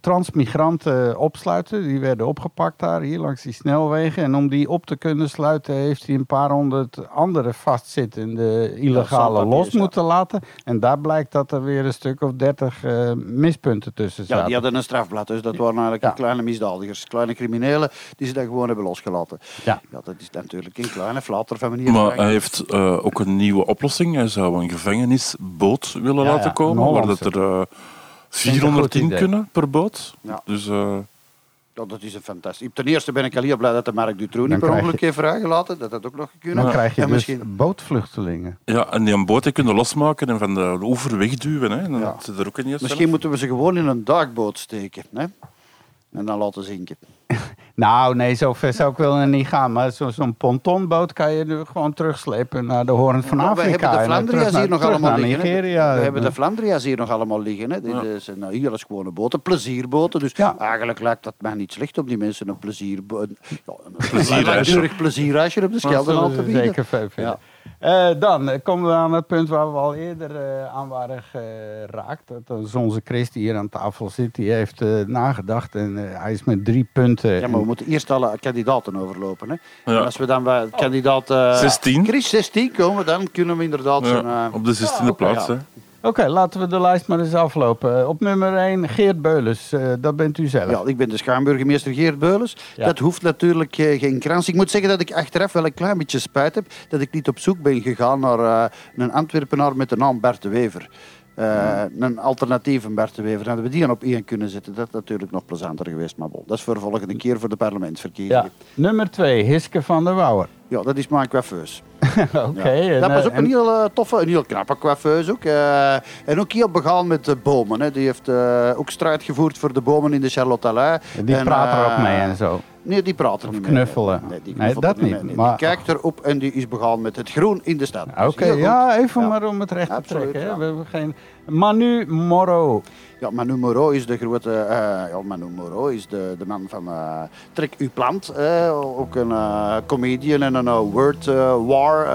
transmigranten opsluiten. Die werden opgepakt daar, hier langs die snelwegen. En om die op te kunnen sluiten heeft hij een paar honderd andere vastzittende illegale los moeten laten. En daar blijkt dat er weer een stuk of dertig eh, mispunten tussen Ja, zaten. die hadden een strafblad, dus dat waren eigenlijk Ja. kleine misdadigers, kleine criminelen, die ze dan gewoon hebben losgelaten. Ja. dat is natuurlijk een kleine flater van meneer Maar hij heeft eh, ook een nieuwe oplossing. Hij zou een gevangenisboot willen Ja, laten ja, komen, waar dat er eh, goed 400 in idee. kunnen per boot. Ja. Dus eh, Ja, dat is een fantastisch. Ten eerste ben ik al heel blij dat de Mark Dutroux niet per ongeluk heeft vrijgelaten. Dat had ook nog gekund. Dan krijg je en dus misschien... bootvluchtelingen. ja, en die een boot die kunnen losmaken en van de oever wegduwen. Hè. Dan Ja. er ook in misschien moeten we ze gewoon in een duikboot steken. Hè? En dan laten zinken. Nou, nee, zo ver zou ik wel niet gaan. Maar zo- zo'n pontonboot kan je nu gewoon terugslepen naar de Hoorn van Maar Afrika. we hebben de Flandria's hier nog allemaal liggen. Nigeria. We hebben de Flandria's hier nog allemaal liggen. Hè. Dit Ja. zijn nou, heel schone boten, plezierboten. Dus Ja. eigenlijk lijkt dat mij niet slecht om die mensen een, een, ja, een Plezierreisje. plezierreisje op de Schelde aan te we bieden. Zeker veel vinden. Eh, dan komen we aan het punt waar we al eerder eh, aan waren geraakt. Dat is onze Chris die hier aan tafel zit. Die heeft eh, nagedacht en eh, hij is met drie punten. Ja, maar we moeten eerst alle kandidaten overlopen. Hè. Ja. En als we dan bij kandidaat eh 16. Chris 16 komen, dan kunnen we inderdaad ja, eh, op de 16e oké, plaats. ja. Oké, laten we de lijst maar eens aflopen. Eh, Op nummer 1, Geert Beulens. Eh, dat bent u zelf. Ja, ik ben de schuimburgemeester Geert Beulens. Ja. Dat hoeft natuurlijk eh, geen krans. Ik moet zeggen dat ik achteraf wel een klein beetje spijt heb dat ik niet op zoek ben gegaan naar een Antwerpenaar met de naam Bert de Wever. Een alternatieve Bert de Wever. Hadden we die dan op één kunnen zetten, dat is natuurlijk nog plezanter geweest. Maar bon, dat is voor de volgende keer voor de parlementsverkiezingen. Ja. Nummer 2, Hiske van der Wouwer. Ja, dat is mijn coiffeus. Oké. Ja. en, dat was eh, ook en- een heel eh, toffe, een heel knappe coiffeus ook. Eh, en ook heel begaan met de bomen. Hè. Die heeft ook strijd gevoerd voor de bomen in de Charlotte Allais. Die En, praat er ook mee en zo. Nee, die praat er Of niet knuffelen. mee. Nee, die Nee, dat niet, maar- Die kijkt erop en die is begaan met het groen in de stad. Oké, ja, even Ja. maar om het recht te Absoluut, trekken. Ja. We hebben geen... Manu Moro. Ja, Manu Moreau is de grote... eh, ja, Manu Moreau is de, de man van eh, Trek Uw Plant. eh, ook een comedian en een word war...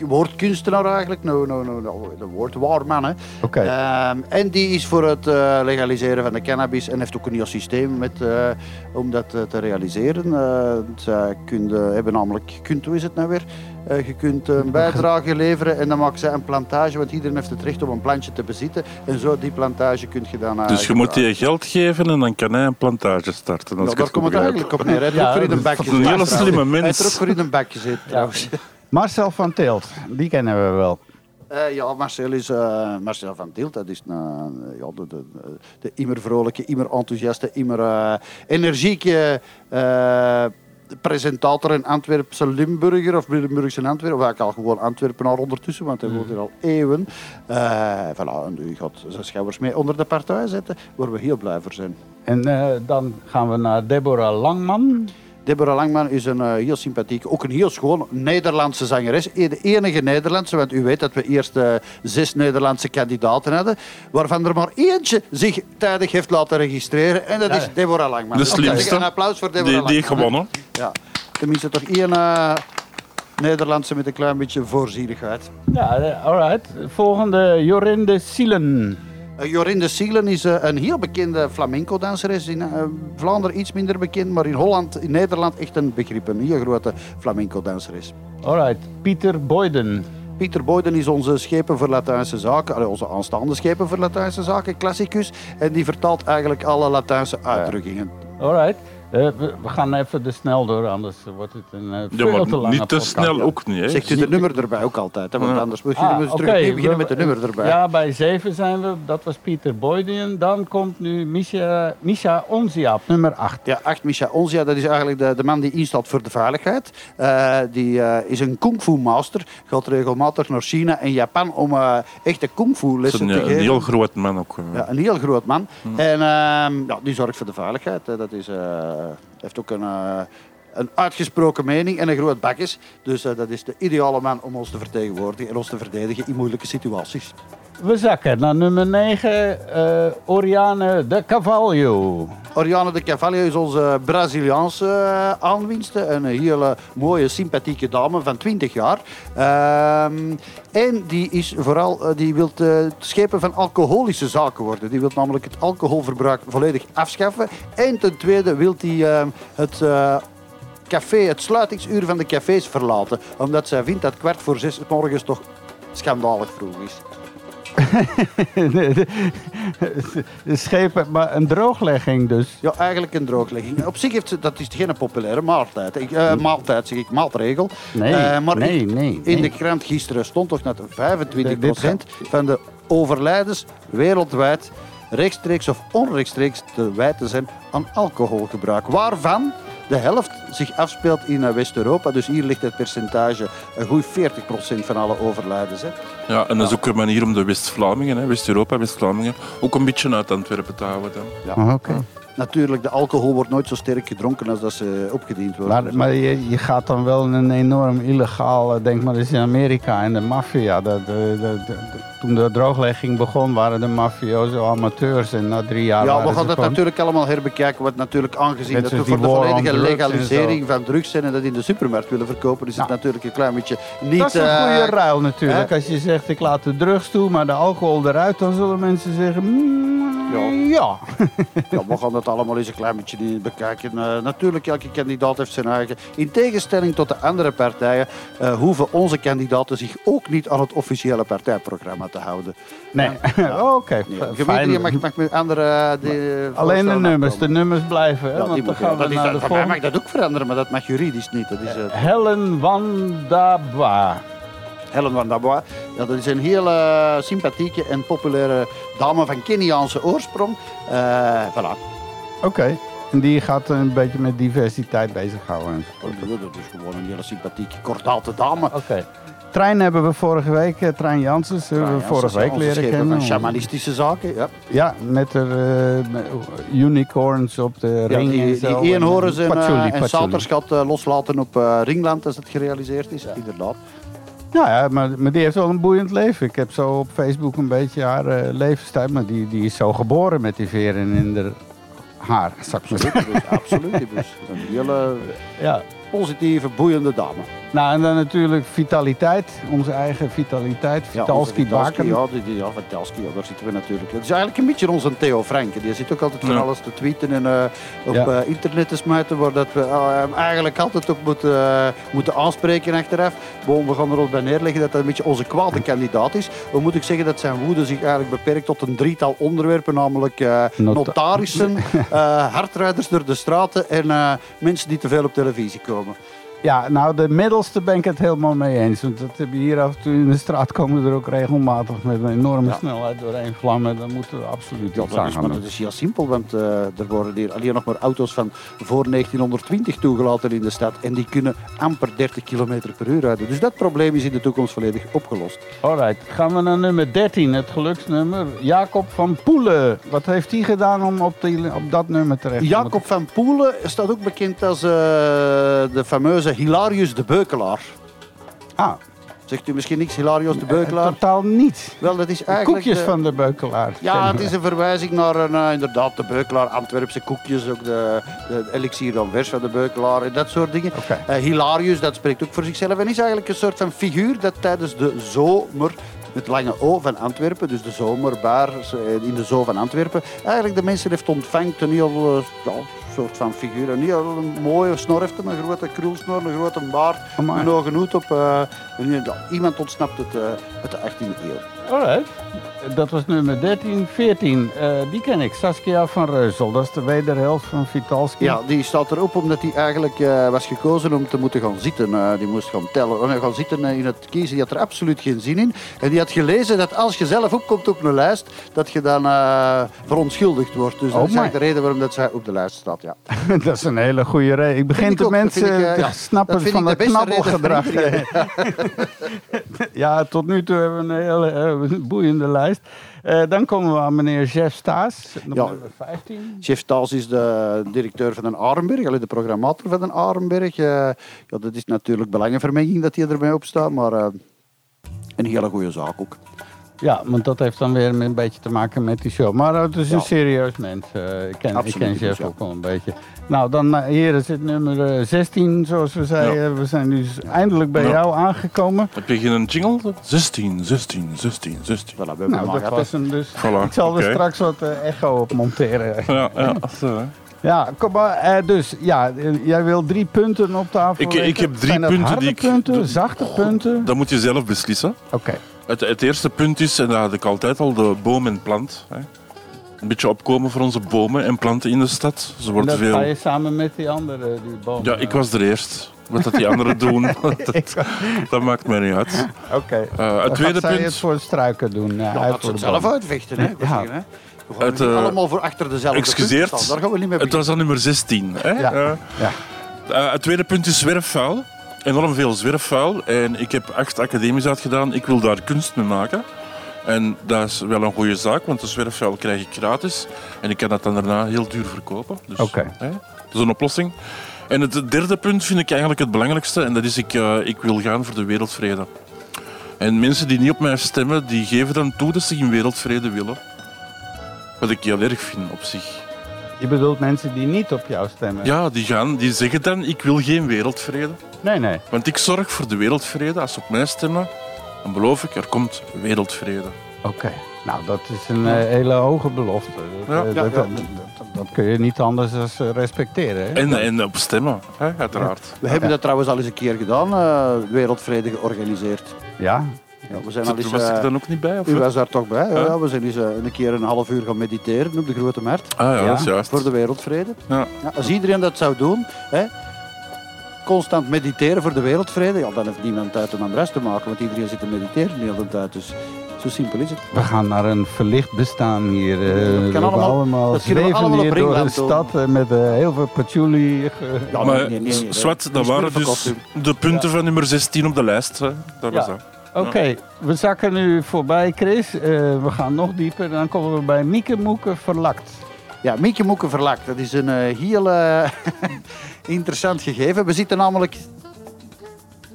woordkunstenaar eigenlijk. No, no, no, no, de word war man, hè. Oké. Ehm, en die is voor het eh, legaliseren van de cannabis en heeft ook een heel systeem met, eh, om dat eh, te realiseren. Eh, zij kunnen, hebben namelijk, je kunt, hoe is het nou weer? Eh, je kunt een bijdrage leveren en dan maken zij een plantage, want iedereen heeft het recht om een plantje te bezitten. En zo die plantage kun je dan... Dus je moet die geld geven en dan kan hij een plantage starten. Daar het komt het eigenlijk op neer. Hij heeft Ja, ook voor in dat een bak is een hele slimme Hij mens. heeft er ook voor in een bak gezeten trouwens. Marcel van Tilt, die kennen we wel. Eh, ja, Marcel is eh, Marcel van Tielt. Dat is een, eh, ja, de, de, de immer vrolijke, immer enthousiaste, immer energieke presentator en Antwerpse Limburger of Limburgse Antwerpen. Of eigenlijk al gewoon Antwerpenaar ondertussen, want hij woont hier al eeuwen. Eh voilà, en u gaat zijn schouders mee onder de partij zetten, waar we heel blij voor zijn. En dan gaan we naar Deborah Langman. Deborah Langman is een eh, heel sympathieke, ook een heel schoon Nederlandse zangeres. E- De enige Nederlandse, want u weet dat we eerst eh, zes Nederlandse kandidaten hadden, waarvan er maar eentje zich tijdig heeft laten registreren. En dat Ja. is Deborah Langman. De slimste. Een applaus voor Deborah Die, Langman. die heeft gewonnen. Ja, tenminste toch één eh, Nederlandse met een klein beetje voorzienigheid. Ja, alright. Volgende, Jorinde Sielen. Eh, Jorinde Sielen is eh, een heel bekende flamenco-danseres. In eh, Vlaanderen iets minder bekend, maar in Holland, in Nederland echt een begrip. Een heel grote flamenco-danseres. Alright, Pieter Boyden. Pieter Boyden is onze schepen voor Latijnse zaken, onze aanstaande schepen voor Latijnse zaken, klassicus. En die vertaalt eigenlijk alle Latijnse uitdrukkingen. Alright. Eh, we, we gaan even te snel door, anders wordt het een eh, Ja, veel maar te lange niet te podcast. snel ook niet. Hè. Zegt u de nummer erbij ook altijd, hè? want Ja. anders moet je Ah, dus oké. terug beginnen We- met de nummer erbij. Ja, bij 7 zijn we. Dat was Pieter Boyden. Dan komt nu Misha, Misha Onzia op nummer 8. Ja, 8 Misha Onzia, dat is eigenlijk de, de man die instaat voor de veiligheid. Eh, die eh, is een kung fu master, gaat regelmatig naar China en Japan om eh, echte kung fu Dat is lessen een, te een geven. heel groot man ook. Ja, een heel groot man. En ehm, ja, die zorgt voor de veiligheid. Dat is, eh, heeft ook een, eh, een uitgesproken mening en een groot bak is. Dus eh, dat is de ideale man om ons te vertegenwoordigen en ons te verdedigen in moeilijke situaties. We zakken naar nummer 9, eh, Oriane de Cavallo. Oriane de Cavallo is onze Braziliaanse eh, aanwinste. Een hele mooie, sympathieke dame van 20 jaar. Ehm, en die is vooral, eh, die schepen van alcoholische zaken worden. Die wil namelijk het alcoholverbruik volledig afschaffen. En ten tweede wil die het... Café, het sluitingsuur van de cafés verlaten. Omdat zij vindt dat kwart voor zes morgens toch schandalig vroeg is. De schepen, maar een drooglegging dus. Ja, eigenlijk een drooglegging. Op zich heeft ze, dat is geen populaire maaltijd. Ik, eh, maaltijd zeg ik, maatregel. Nee, Eh, maar nee, ik- nee, In de krant gisteren stond toch dat 25% Dit van de overlijdens wereldwijd rechtstreeks of onrechtstreeks te wijten zijn aan alcoholgebruik. Waarvan de helft zich afspeelt in West-Europa. Dus hier ligt het percentage een goed 40% van alle overlijdens. Hè. Ja, en dat is ook een manier om de West-Vlamingen, hè, West-Europa, West-Vlamingen, ook een beetje uit Antwerpen te houden. Dan. Oh, Oké. Natuurlijk, de alcohol wordt nooit zo sterk gedronken als dat ze opgediend wordt. Maar, maar je, je gaat dan wel in een enorm illegaal, eh, denk maar eens in Amerika en de maffia. Toen de drooglegging begon waren de mafioso amateurs en na drie jaar Ja, we gaan dat natuurlijk allemaal herbekijken. Wat natuurlijk aangezien dat we voor de volledige legalisering van drugs zijn en dat in de supermarkt willen verkopen, is het Ja. natuurlijk een klein beetje niet... Dat is een eh, goede ruil natuurlijk. Als je zegt ik laat de drugs toe, maar de alcohol eruit, dan zullen mensen zeggen mm, Ja. ja. ja, we gaan dat allemaal eens een klein beetje bekijken. Eh, natuurlijk, elke kandidaat heeft zijn eigen. In tegenstelling tot de andere partijen eh, hoeven onze kandidaten zich ook niet aan het officiële partijprogramma te houden. Nee, Oh, oké. Nee, je mag, mag met andere... eh, die, Alleen de nummers, de nummers blijven. Hè? Ja, want dan moet- gaan dat we is, naar de mag dat ook veranderen, maar dat mag juridisch niet. Dat is, Helen Wandaba. Helen van Dabois. Ja, dat is een hele sympathieke en populaire dame van Keniaanse oorsprong. Eh voilà. Oké. En die gaat een beetje met diversiteit bezighouden. Dat is gewoon een hele sympathieke, kordate dame. Oké. Trein hebben we vorige week, eh, Trein Janssens, hebben we Ja, ja, vorige week leren kennen. Van shamanistische zaken, ja. Ja, met eh, met unicorns op de Ja, ring die, die eenhoorns en, patchouli, eh, en patchouli. Eh, loslaten op eh, Ringland als het gerealiseerd is. Inderdaad. Nou ja, maar, maar die heeft wel een boeiend leven. Ik heb zo op Facebook een beetje haar eh, levenstijd. Maar die, die is zo geboren met die veren in de haar. Absoluut, absoluut. Een hele Ja. positieve, boeiende dame. Nou, en dan natuurlijk vitaliteit. Onze eigen vitaliteit. Ja, Vitalski Baken. Ja, die, die, ja, Vitalski, ja, daar zitten we natuurlijk. Het is eigenlijk een beetje onze Theo Franke. Die zit ook altijd van Ja. alles te tweeten en eh, op Ja. eh, internet te smijten, waar dat we hem eigenlijk altijd op moeten, moeten aanspreken achteraf. We gaan er ons bij neerleggen dat dat een beetje onze kwade kandidaat is. Dan moet ik zeggen dat zijn woede zich eigenlijk beperkt tot een drietal onderwerpen, namelijk eh, Nota- notarissen, eh hardrijders door de straten en eh, mensen die te veel op televisie komen. Ja, nou, de middelste ben ik het helemaal mee eens. Want dat heb je hier af en toe in de straat komen er ook regelmatig met een enorme Ja. snelheid doorheen vlammen. Dan moeten we absoluut Ja, iets dat aan is, gaan maar doen. dat is heel simpel, want eh, er worden hier alleen nog maar auto's van voor 1920 toegelaten in de stad. En die kunnen amper 30 km per uur rijden. Dus dat probleem is in de toekomst volledig opgelost. Alright, gaan we naar nummer 13, het geluksnummer. Jacob van Poelen. Wat heeft hij gedaan om op, die, op dat nummer terecht te Jacob van Poelen staat ook bekend als eh, de fameuze Hilarius de Beukelaar. Ah, Zegt u misschien niks, Hilarius de eh, Beukelaar? totaal niet. Wel, dat is De eigenlijk... koekjes de- van de beukelaar. Ja, het is een verwijzing naar een, eh, inderdaad de Beukelaar, Antwerpse koekjes, ook de, de elixir d'Anvers van de Beukelaar en dat soort dingen. Eh, Hilarius, dat spreekt ook voor zichzelf en is eigenlijk een soort van figuur dat tijdens de zomer, met lange O van Antwerpen, dus de zomerbaar eh, in de zoo van Antwerpen, eigenlijk de mensen heeft ontvangt een heel eh, soort van figuur. Een heel mooie snor heeft hem, een grote krulsnor, een grote baard, Amai. een hoge hoed op. eh, iemand ontsnapt het eh, uit de 18e eeuw. Alright. Dat was nummer 13. 14, eh, die ken ik. Saskia van Reuzel. Dat is de wederhelft van Vitalski. Ja, die staat erop omdat hij eigenlijk eh, was gekozen om te moeten gaan zitten. Eh, die moest gaan tellen, oh, gaan zitten in het kiezen. Die had er absoluut geen zin in. En die had gelezen dat als je zelf opkomt op een lijst, dat je dan verontschuldigd wordt. Dus Oh dat is my. eigenlijk de reden waarom dat zij op de lijst staat. Ja. dat is een hele goede reden. Ik begin de ook, dat mensen ik, te ja, snappen dat van het knabbelgedrag. ja, tot nu toe hebben we een hele boeiende lijst. Eh, dan komen we aan meneer Jeff Staes, nummer Ja. 15. Chef Taals is de directeur van Arenberg, allee, de programmator van de Arenberg. Eh, ja, dat is natuurlijk belangenvermenging dat hij erbij op staat, maar eh, een hele goede zaak ook. Ja, want dat heeft dan weer een beetje te maken met die show. Maar het is een Ja. serieus mens. Ik ken, ik Absoluut, ken Jeff ook wel een beetje. Nou, dan eh, hier is het nummer eh, 16, zoals we zeiden. We zijn nu eindelijk bij Ja. jou aangekomen. Heb je geen jingle? 16, 16, 16, 16. Voilà, we hebben Nou, dat was hem dus. Voilà, ik zal er straks wat eh, echo op monteren. Ja, ja, zo, hè. Ja, kom maar. eh, dus, ja, eh, jij wil drie punten op tafel Ik- ik heb drie punten harde die ik- punten, de- zachte punten? Dat moet je zelf beslissen. Oké. Het, het eerste punt is, en dat had ik altijd al, de boom en plant. Hè. Een beetje opkomen voor onze bomen en planten in de stad. Ze En worden dat ga veel... je samen met die andere, die bomen. Ja, ik was er eerst. Wat dat die anderen doen, dat, dat maakt mij niet uit. Oké. Eh, het tweede gaat zij het punt... voor de struiken doen. Ja, Ja, uit dat ze voor het zelf uitvechten. Hè? Ja. hè. We gaan Het, eh, allemaal voor achter dezelfde excuseert. punt staan. Daar gaan we niet mee Het was aan nummer 16. Hè? Ja. Eh, Ja. eh, het tweede punt is zwerfvuil. Enorm veel zwerfvuil. En ik heb acht academies uitgedaan. Ik wil daar kunst mee maken. En dat is wel een goede zaak, want de zwerfvuil krijg ik gratis. En ik kan dat dan daarna heel duur verkopen. Dus, Oké. dat is een oplossing. En het derde punt vind ik eigenlijk het belangrijkste. En dat is, ik, eh, ik wil gaan voor de wereldvrede. En mensen die niet op mij stemmen, die geven dan toe dat ze geen wereldvrede willen. Wat ik heel erg vind op zich. Je bedoelt mensen die niet op jou stemmen? Ja, die, gaan, die zeggen dan, ik wil geen wereldvrede. Nee, nee. Want ik zorg voor de wereldvrede. Als ze op mij stemmen, dan beloof ik, er komt wereldvrede. Oké. Nou, dat is een eh, hele hoge belofte. Dat, Ja. eh, Ja, dat, ja. dat, dat- dat kun je niet anders dan respecteren. Hè? En, en op stemmen, hè, uiteraard. We hebben dat trouwens al eens een keer gedaan, eh, Wereldvrede georganiseerd. Ja, Ja, we zijn al eens, was ik eh, er ook niet bij? Of u wat? was daar toch bij? Ja, Ja. we zijn eens eh, een keer een half uur gaan mediteren op de Grote Markt. Ah ja, Ja, dat is juist. Voor de wereldvrede. Ja. Ja, als iedereen dat zou doen, hè, constant mediteren voor de wereldvrede, ja, dan heeft niemand tijd om aan de rest te maken, want iedereen zit te mediteren de hele tijd. Dus zo simpel is het. we gaan naar een verlicht bestaan hier. eh, Dat kan we allemaal- allemaal dat kunnen we zweven allemaal hier door de doen. stad eh, met eh, heel veel patchouli. Ja, maar nee, nee, nee, nee. Swat, Dat waren dus de punten van nummer 16 op de lijst. Hè. Dat was Ja. dat. Oké, we zakken nu voorbij, Chris. Eh, we gaan nog dieper. Dan komen we bij Mieke Moeke Verlakt. Ja, Mieke Moeke Verlakt, dat is een eh, heel eh, interessant gegeven. We zitten namelijk...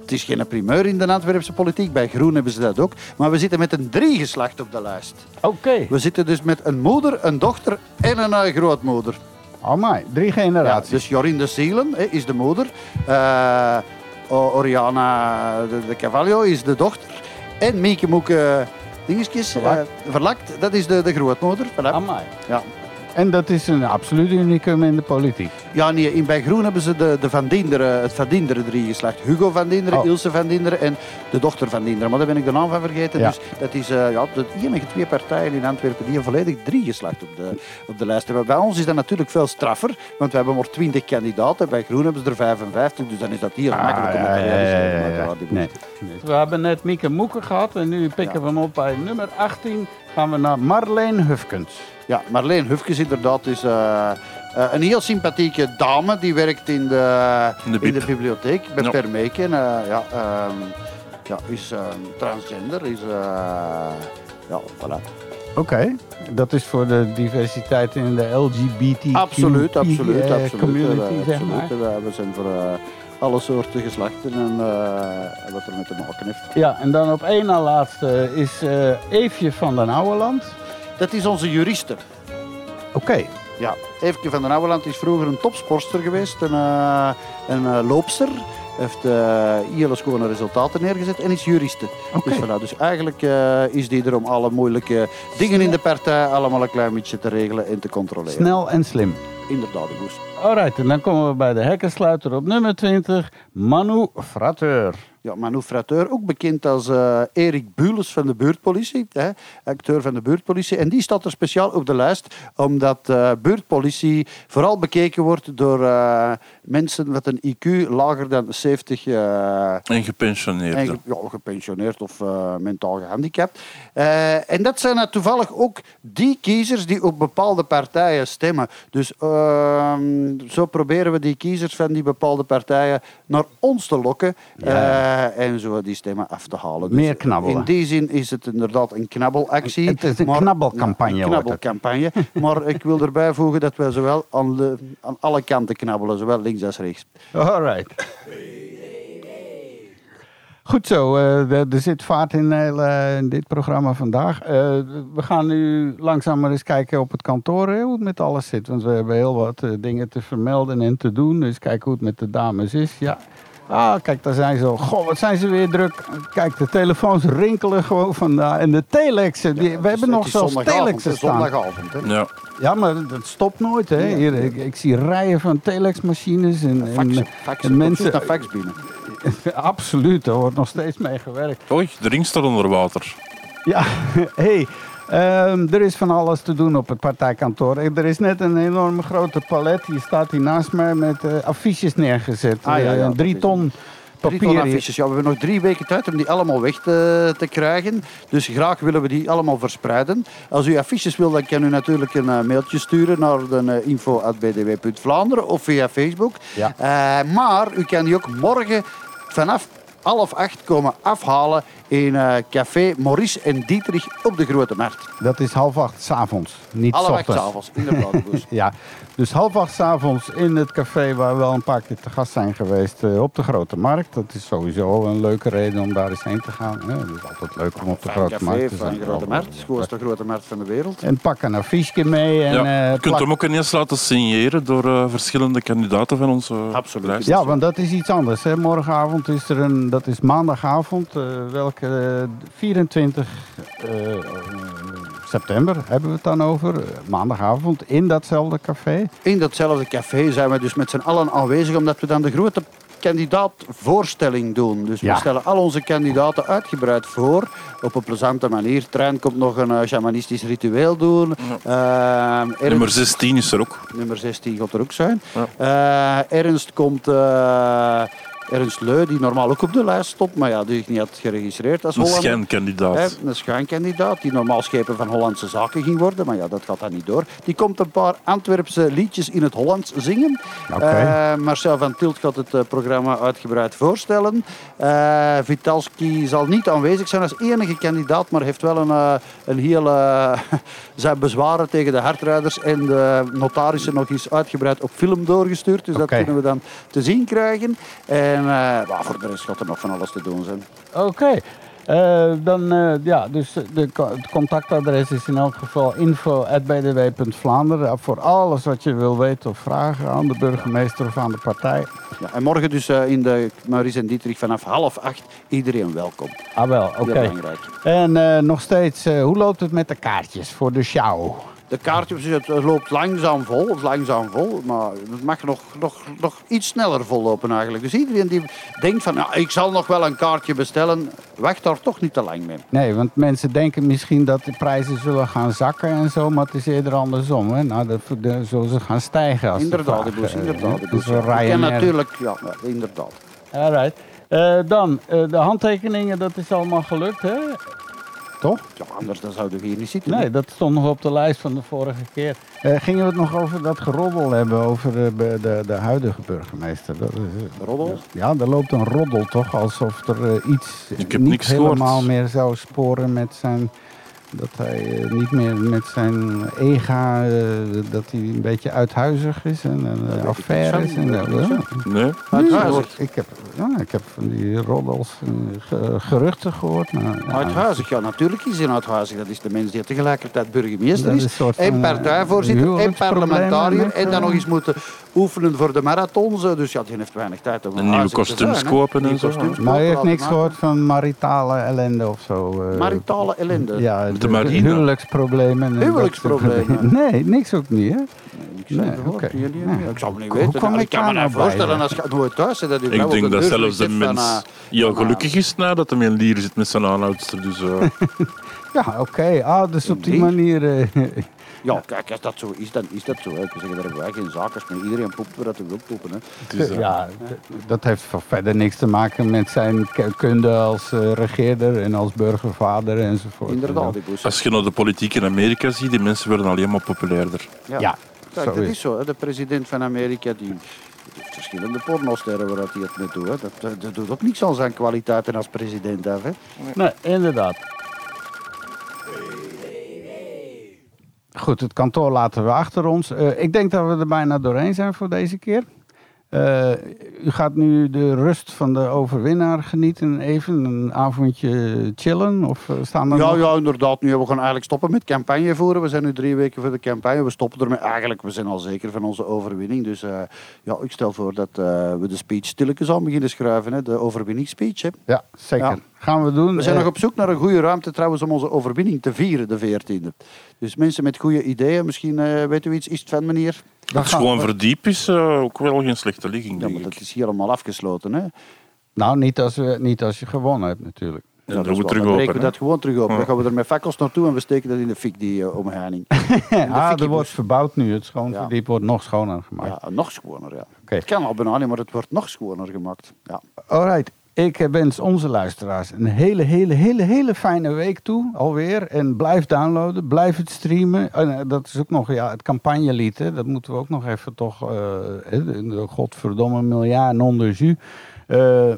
Het is geen primeur in de Antwerpse politiek, bij Groen hebben ze dat ook. Maar we zitten met een drie geslacht op de lijst. Oké, We zitten dus met een moeder, een dochter en een eh, grootmoeder. amai, drie Ja, generaties. dus Jorien de Zielen hè, is de moeder. Eh, Oriana de, de Cavallo is de dochter. En Mieke Moeke dingetjes, eh, Verlakt. verlakt, dat is de, de grootmoeder. Voilà. Amai. Ja. En dat is een absoluut unicum in de politiek. Ja, nee, in bij Groen hebben ze de, de Van Dinderen, het Van Dinderen drie geslacht. Hugo Van Dinderen, Oh. Ilse Van Dinderen en de dochter Van Dinderen. Maar daar ben ik de naam van vergeten. Ja. Dus dat is eh, ja, de enige twee partijen in Antwerpen die een volledig drie geslacht op de, op de lijst hebben. Bij ons is dat natuurlijk veel straffer, want we hebben maar 20 kandidaten. Bij Groen hebben ze er 55, dus dan is dat heel makkelijk om Ah, ja, ja, ja, ja. ja, die Nee. We hebben net Mieke Moeke gehad en nu pikken we hem op bij nummer 18. Gaan we naar Marleen Hufkens. Ja, Marleen Hufkes inderdaad is eh, eh, een heel sympathieke dame. Die werkt in de, In de bib. bibliotheek bij Ja. Permeken. Eh, ja, ehm, ja, is ehm, transgender. Is, eh, ja, voilà. Oké, dat is voor de diversiteit in de LGBT Absoluut, absoluut, absoluut. community, zeg maar. absoluut. We, zijn voor eh, alle soorten geslachten en eh, wat er mee te maken heeft. Ja, en dan op één na laatste is eh Eefje van den Ouweland. Dat is onze juriste. Oké, Ja, Eefke van den Ouweland is vroeger een topsportster geweest, een, eh, een eh, loopster. Heeft eh hele schone resultaten neergezet en is juriste. Oké. Dus, voilà, dus eigenlijk eh, is die er om alle moeilijke dingen in de partij allemaal een klein beetje te regelen en te controleren. snel en slim. Inderdaad, Goes. Alright, en dan komen we bij de hekkensluiter op nummer 20, Manu Frateur. Ja, Manu Frateur, ook bekend als eh, Erik Bules van de buurtpolitie, hè, acteur van de buurtpolitie. En die staat er speciaal op de lijst, omdat eh buurtpolitie vooral bekeken wordt door eh, mensen met een IQ lager dan 70 eh, En gepensioneerd. en ge- ja, gepensioneerd of eh, mentaal gehandicapt. Eh, en dat zijn nou toevallig ook die kiezers die op bepaalde partijen stemmen. Dus ehm, zo proberen we die kiezers van die bepaalde partijen naar ons te lokken Ja. eh, en zo die stemmen af te halen. Dus Meer knabbelen. In die zin is het inderdaad een knabbelactie. Het is een maar- knabbelcampagne, Ja, een knabbelcampagne. maar ik wil erbij voegen dat wij zowel aan, de, aan alle kanten knabbelen, zowel links als rechts. Alright. Goed zo, eh, er zit vaart in, in dit programma vandaag. Eh, we gaan nu langzaam maar eens kijken op het kantoor hoe het met alles zit. Want we hebben heel wat eh, dingen te vermelden en te doen. Dus kijken hoe het met de dames is. Ja. Ah, kijk, daar zijn ze al. Goh, wat zijn ze weer druk. Kijk, de telefoons rinkelen gewoon vandaag. En de telexen, die, we hebben nog zelfs telexen het is staan. Zondagavond, hè. Ja. Ja, maar dat stopt nooit. Hè. Hier, ik, ik zie rijen van telexmachines. En, en, Faxen, en faxen. mensen, Mensen... naar fax binnen. Absoluut, daar wordt nog steeds mee gewerkt. Oei, de ring staat onder water. Ja, hey, ehm, er is van alles te doen op het partijkantoor. Er is net een enorme grote palet, die staat hier naast mij, met eh, affiches neergezet. Ah, ja, ja, Eh, drie ton Drie papier. ton affiches. Ja, we hebben nog drie weken tijd om die allemaal weg te, te krijgen. Dus graag willen we die allemaal verspreiden. Als u affiches wil, dan kan u natuurlijk een eh, mailtje sturen naar de info.bdw.vlaanderen of via Facebook. Ja. Maar u kan die ook morgen vanaf half acht komen afhalen in eh, café Maurice en Dietrich op de Grote Markt. Dat is half acht s'avonds, niet Half acht ochtends. s'avonds, inderdaad. Koos. Ja, dus half acht s'avonds in het café waar we al een paar keer te gast zijn geweest eh, op de Grote Markt. Dat is sowieso een leuke reden om daar eens heen te gaan. Het is altijd leuk om op de Fijn Grote café Markt te van zijn. de Grote Markt. Het grootste grote markt van de wereld. En pak een affiche mee. En, ja. eh, Je kunt plak- hem ook ineens laten signeren door eh, verschillende kandidaten van onze Absoluut. lijst. Ja, want dat is iets anders. Hè. Morgenavond is er een dat is maandagavond, eh, welke eh, 24 eh, eh, september hebben we het dan over. Maandagavond in datzelfde café. In datzelfde café zijn we dus met z'n allen aanwezig, omdat we dan de grote kandidaatvoorstelling doen. Dus Ja. we stellen al onze kandidaten uitgebreid voor, op een plezante manier. Trein komt nog een shamanistisch ritueel doen. Ehm, Ernst- Nummer 16 is er ook. nummer 16 gaat er ook zijn. Eh, Ernst komt... eh, Ernst Leu, die normaal ook op de lijst stond, maar ja, die ik niet had geregistreerd als Een schijnkandidaat. Hè, een schuinkandidaat die normaal schepen van Hollandse zaken ging worden, maar ja, dat gaat dan niet door. Die komt een paar Antwerpse liedjes in het Hollands zingen. Eh, Marcel van Tilt gaat het eh, programma uitgebreid voorstellen. Eh, Vitalski zal niet aanwezig zijn als enige kandidaat, maar heeft wel een, eh, een heel eh, zijn bezwaren tegen de hardrijders en de notarissen nog eens uitgebreid op film doorgestuurd. Dus dat kunnen we dan te zien krijgen. En eh, maar voor de rest gaat er nog van alles te doen zijn. Oké. Eh, dan, eh, ja, dus de, het contactadres is in elk geval info.bdw.vlaanderen. Voor alles wat je wil weten of vragen aan de burgemeester of aan de partij. Ja, en morgen dus in de Maurice en Dietrich vanaf half acht. Iedereen welkom. Ah wel, oké. En nog steeds, hoe loopt het met de kaartjes voor de show? De kaartjes, het loopt langzaam vol, langzaam vol, maar het mag nog, nog, nog iets sneller vollopen eigenlijk. Dus iedereen die denkt van, ja, ik zal nog wel een kaartje bestellen, wacht daar toch niet te lang mee. Nee, want mensen denken misschien dat de prijzen zullen gaan zakken en zo, maar het is eerder andersom. Hè? Nou, dat, de, zullen ze gaan stijgen. Als de Inderdaad, vraag, de boes, eh, inderdaad. de dus ken Ryanair. natuurlijk, ja, ja, inderdaad. Alright. Eh, dan, eh, de handtekeningen, dat is allemaal gelukt, hè? Toch? Ja, anders dan zouden we hier niet zitten. Nee, dat stond nog op de lijst van de vorige keer. Eh, gingen we het nog over dat geroddel hebben, over de, de, de huidige burgemeester? Dat is, eh, Roddel? Ja, er loopt een roddel toch, alsof er eh, iets Ik heb niet niks gehoord. helemaal meer zou sporen met zijn... Dat hij eh, niet meer met zijn ega, eh, dat hij een beetje uithuizig is en een affaires. niet En, dat, ik. Nee? Uithuizig. Ik heb, ja, ik heb van die roddels, eh, ge- geruchten gehoord. Nou, ja, Uithuizig, ja, natuurlijk is hij uithuizig. Dat is de mens die tegelijkertijd burgemeester Dat is een en van, eh, partijvoorzitter, en parlementariër. En dan eh, nog eens moeten oefenen voor de marathons. eh, Dus ja, die heeft weinig tijd om En nieuwe kostuums kopen en zo. kostuums Maar je hebt niks gehoord van maritale ellende of zo? eh, Maritale ellende. Ja, de marine. huwelijksproblemen. en Huwelijksproblemen. Nee, niks ook niet, hè? Nee. Nee, nee, Nee. nee. Ik zou het niet Hoe weten. Nou, ik ik kan me daar nou voorstellen als je nooit thuis zit. Ik denk de dat zelfs van, mens eh, ja, van, eh, gelukkig is nadat hij een lier zit met zijn aanhoudster. Dus, eh, Ja, oké. Ah, dus op die manier... eh, Ja, kijk, als dat zo is, dan is dat zo. hè. Ik zeg, daar hebben wij geen zaken mee. Iedereen poept waar hij wil poepen. Hè. eh, ja, dat heeft voor verder niks te maken met zijn kunde als eh, regeerder en als burgervader enzovoort. Inderdaad. Als je naar de politiek in Amerika ziet, die mensen worden alleen maar populairder. Ja, Kijk, dat is zo. Hè. De president van Amerika, die verschillende pornosterren waar hij het mee doet. Hè. Dat, dat, dat doet ook niks aan zijn kwaliteiten als president af. Hè. Nee, inderdaad. Goed, het kantoor laten we achter ons. Eh, ik denk dat we er bijna doorheen zijn voor deze keer. Eh, u gaat nu de rust van de overwinnaar genieten. Even een avondje chillen? Of eh, staan er Ja, nog... ja, inderdaad. Nu hebben we gewoon eigenlijk stoppen met campagne voeren. We zijn nu drie weken voor de campagne. We stoppen ermee. Eigenlijk, we zijn al zeker van onze overwinning. Dus eh, ja, ik stel voor dat we de speech stilletjes aan beginnen schrijven. Hè. De overwinningsspeech. Hè. Ja, zeker. Ja. Gaan we doen. We zijn nog op zoek naar een goede ruimte trouwens om onze overwinning te vieren, de 14e. Dus mensen met goede ideeën, misschien eh weten we iets, is het van meneer? Het gaan- gewoon verdiep is eh, ook wel geen slechte ligging, Ja, denk maar ik. dat is hier allemaal afgesloten. Hè? Nou, niet als, we, niet als je gewonnen hebt natuurlijk. Ja, dan dat is doen we terug dan breken open. we dat gewoon terug op. Dan gaan we er met fakkels naartoe en we steken dat in de fik, die uh, omheining. ah, er wordt verbouwd nu. Het schoon Ja. verdiep wordt nog schoner gemaakt. Ja, nog schoner, ja. Oké. Het kan al bijna niet, maar het wordt nog schoner gemaakt. Ja. Alright. Ik wens onze luisteraars een hele, hele, hele, hele fijne week toe alweer. En blijf downloaden, blijf het streamen. En eh, dat is ook nog ja, het campagnelied. Hè. Dat moeten we ook nog even toch... eh, godverdomme miljard non de jus. Eh,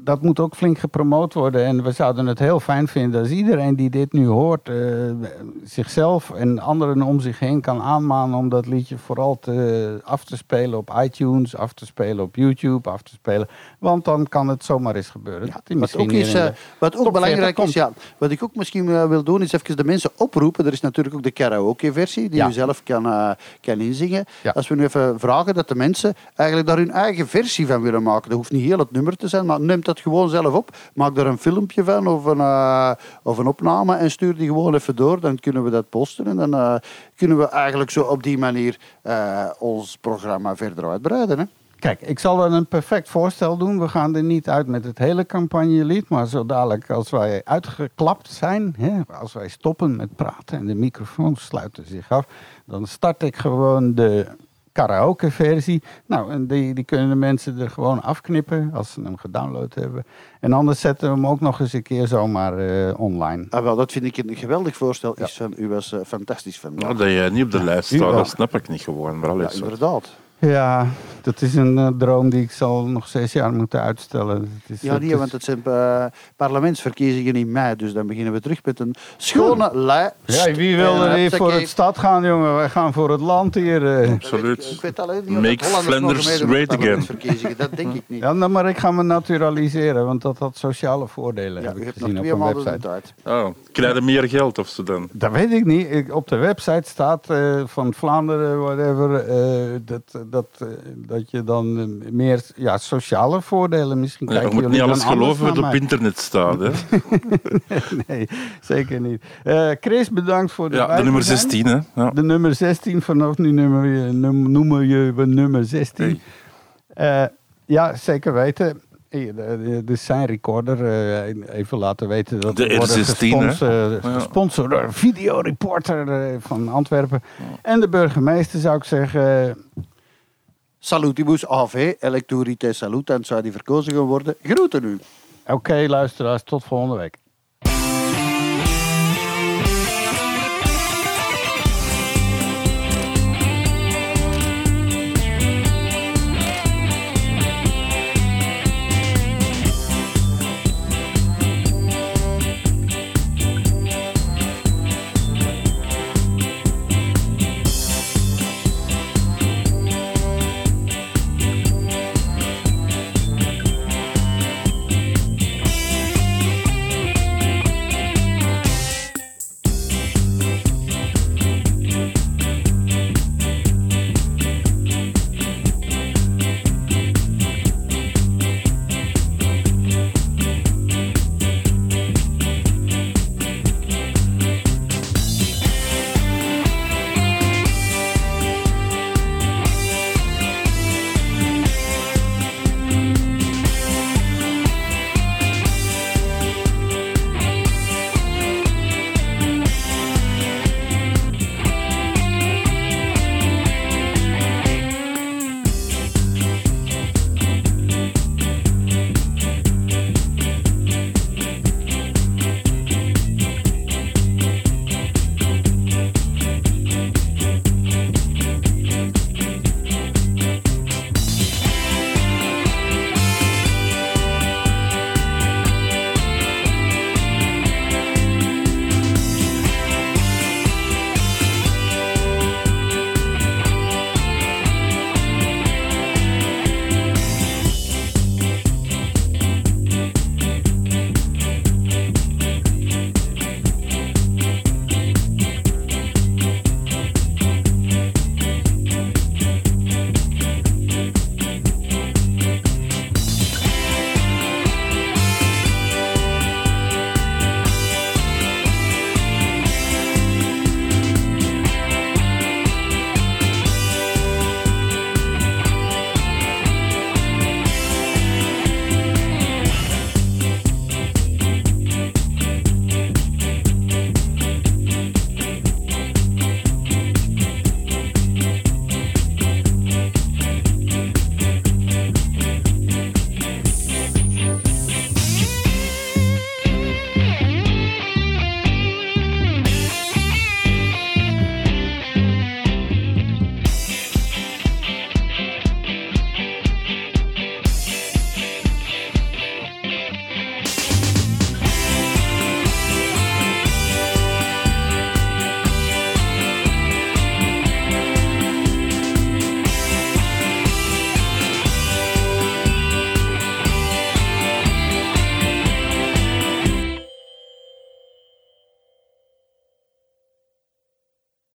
dat moet ook flink gepromoot worden. En we zouden het heel fijn vinden als iedereen die dit nu hoort... eh, zichzelf en anderen om zich heen kan aanmanen... om dat liedje vooral te, af te spelen op iTunes, af te spelen op YouTube, af te spelen. Want dan kan het zomaar eens gebeuren. dat Wat ook, is, in eh, de wat ook top 40 belangrijk komt. is, ja, wat ik ook misschien eh, wil doen, is even de mensen oproepen. Er is natuurlijk ook de karaoke-versie, die Ja. je zelf kan, eh, kan inzingen. Ja. Als we nu even vragen dat de mensen eigenlijk daar hun eigen versie van willen maken. Dat hoeft niet heel het nummer te zijn, maar neem dat gewoon zelf op. Maak er een filmpje van of een, eh, of een opname en stuur die gewoon even door. Dan kunnen we dat posten en dan eh, kunnen we eigenlijk zo op die manier eh, ons programma verder uitbreiden. Hè? Kijk, ik zal er een perfect voorstel doen. We gaan er niet uit met het hele campagnelied. Maar zo dadelijk als wij uitgeklapt zijn, hè, als wij stoppen met praten en de microfoons sluiten zich af, dan start ik gewoon de karaoke-versie. Nou, en die, die kunnen de mensen er gewoon afknippen als ze hem gedownload hebben. En anders zetten we hem ook nog eens een keer zomaar eh, online. Ah, wel, dat vind ik een geweldig voorstel. Is van, u was eh, fantastisch van. Nou, dat jij niet op de lijst staat, dat snap ik niet gewoon. Maar Ja, inderdaad. Ja, dat is een eh, droom die ik zal nog zes jaar moeten uitstellen. Het is, Ja, het nee, is- want het zijn eh, parlementsverkiezingen in mei, dus dan beginnen we terug met een schone lijst. Ja, wie wil En, er hier huppakee. voor het stad gaan, jongen? Wij gaan voor het land hier. eh. Absoluut. Ik weet alleen niet Make Flanders great again. parlementsverkiezingen. Dat denk ik niet. Ja, nou, maar ik ga me naturaliseren, want dat had sociale voordelen, Ja, heb ik hebt nog gezien op een de website. tijd. Oh, krijg je meer geld of zo dan? Dat weet ik niet. Ik, op de website staat eh, van Vlaanderen, whatever, eh, dat, dat, eh, dat je dan eh, meer ja, sociale voordelen misschien Ja, je moet niet alles geloven wat op internet staat. Hè? Nee, zeker niet. Eh, Chris, bedankt voor de Ja, de nummer bijzijn. 16. Hè? Ja. De nummer 16, vanaf nu nummer, noemen je nummer 16. Hey. Eh, ja, zeker weten. De- zijn recorder, even laten weten dat De we worden R16, hè? gesponsord, Ja. gesponsord door Videoreporter van Antwerpen. En de burgemeester zou ik zeggen, Salutibus AV, electorite salut, en zou die verkozen gaan worden. Groeten u. oké luisteraars, tot volgende week.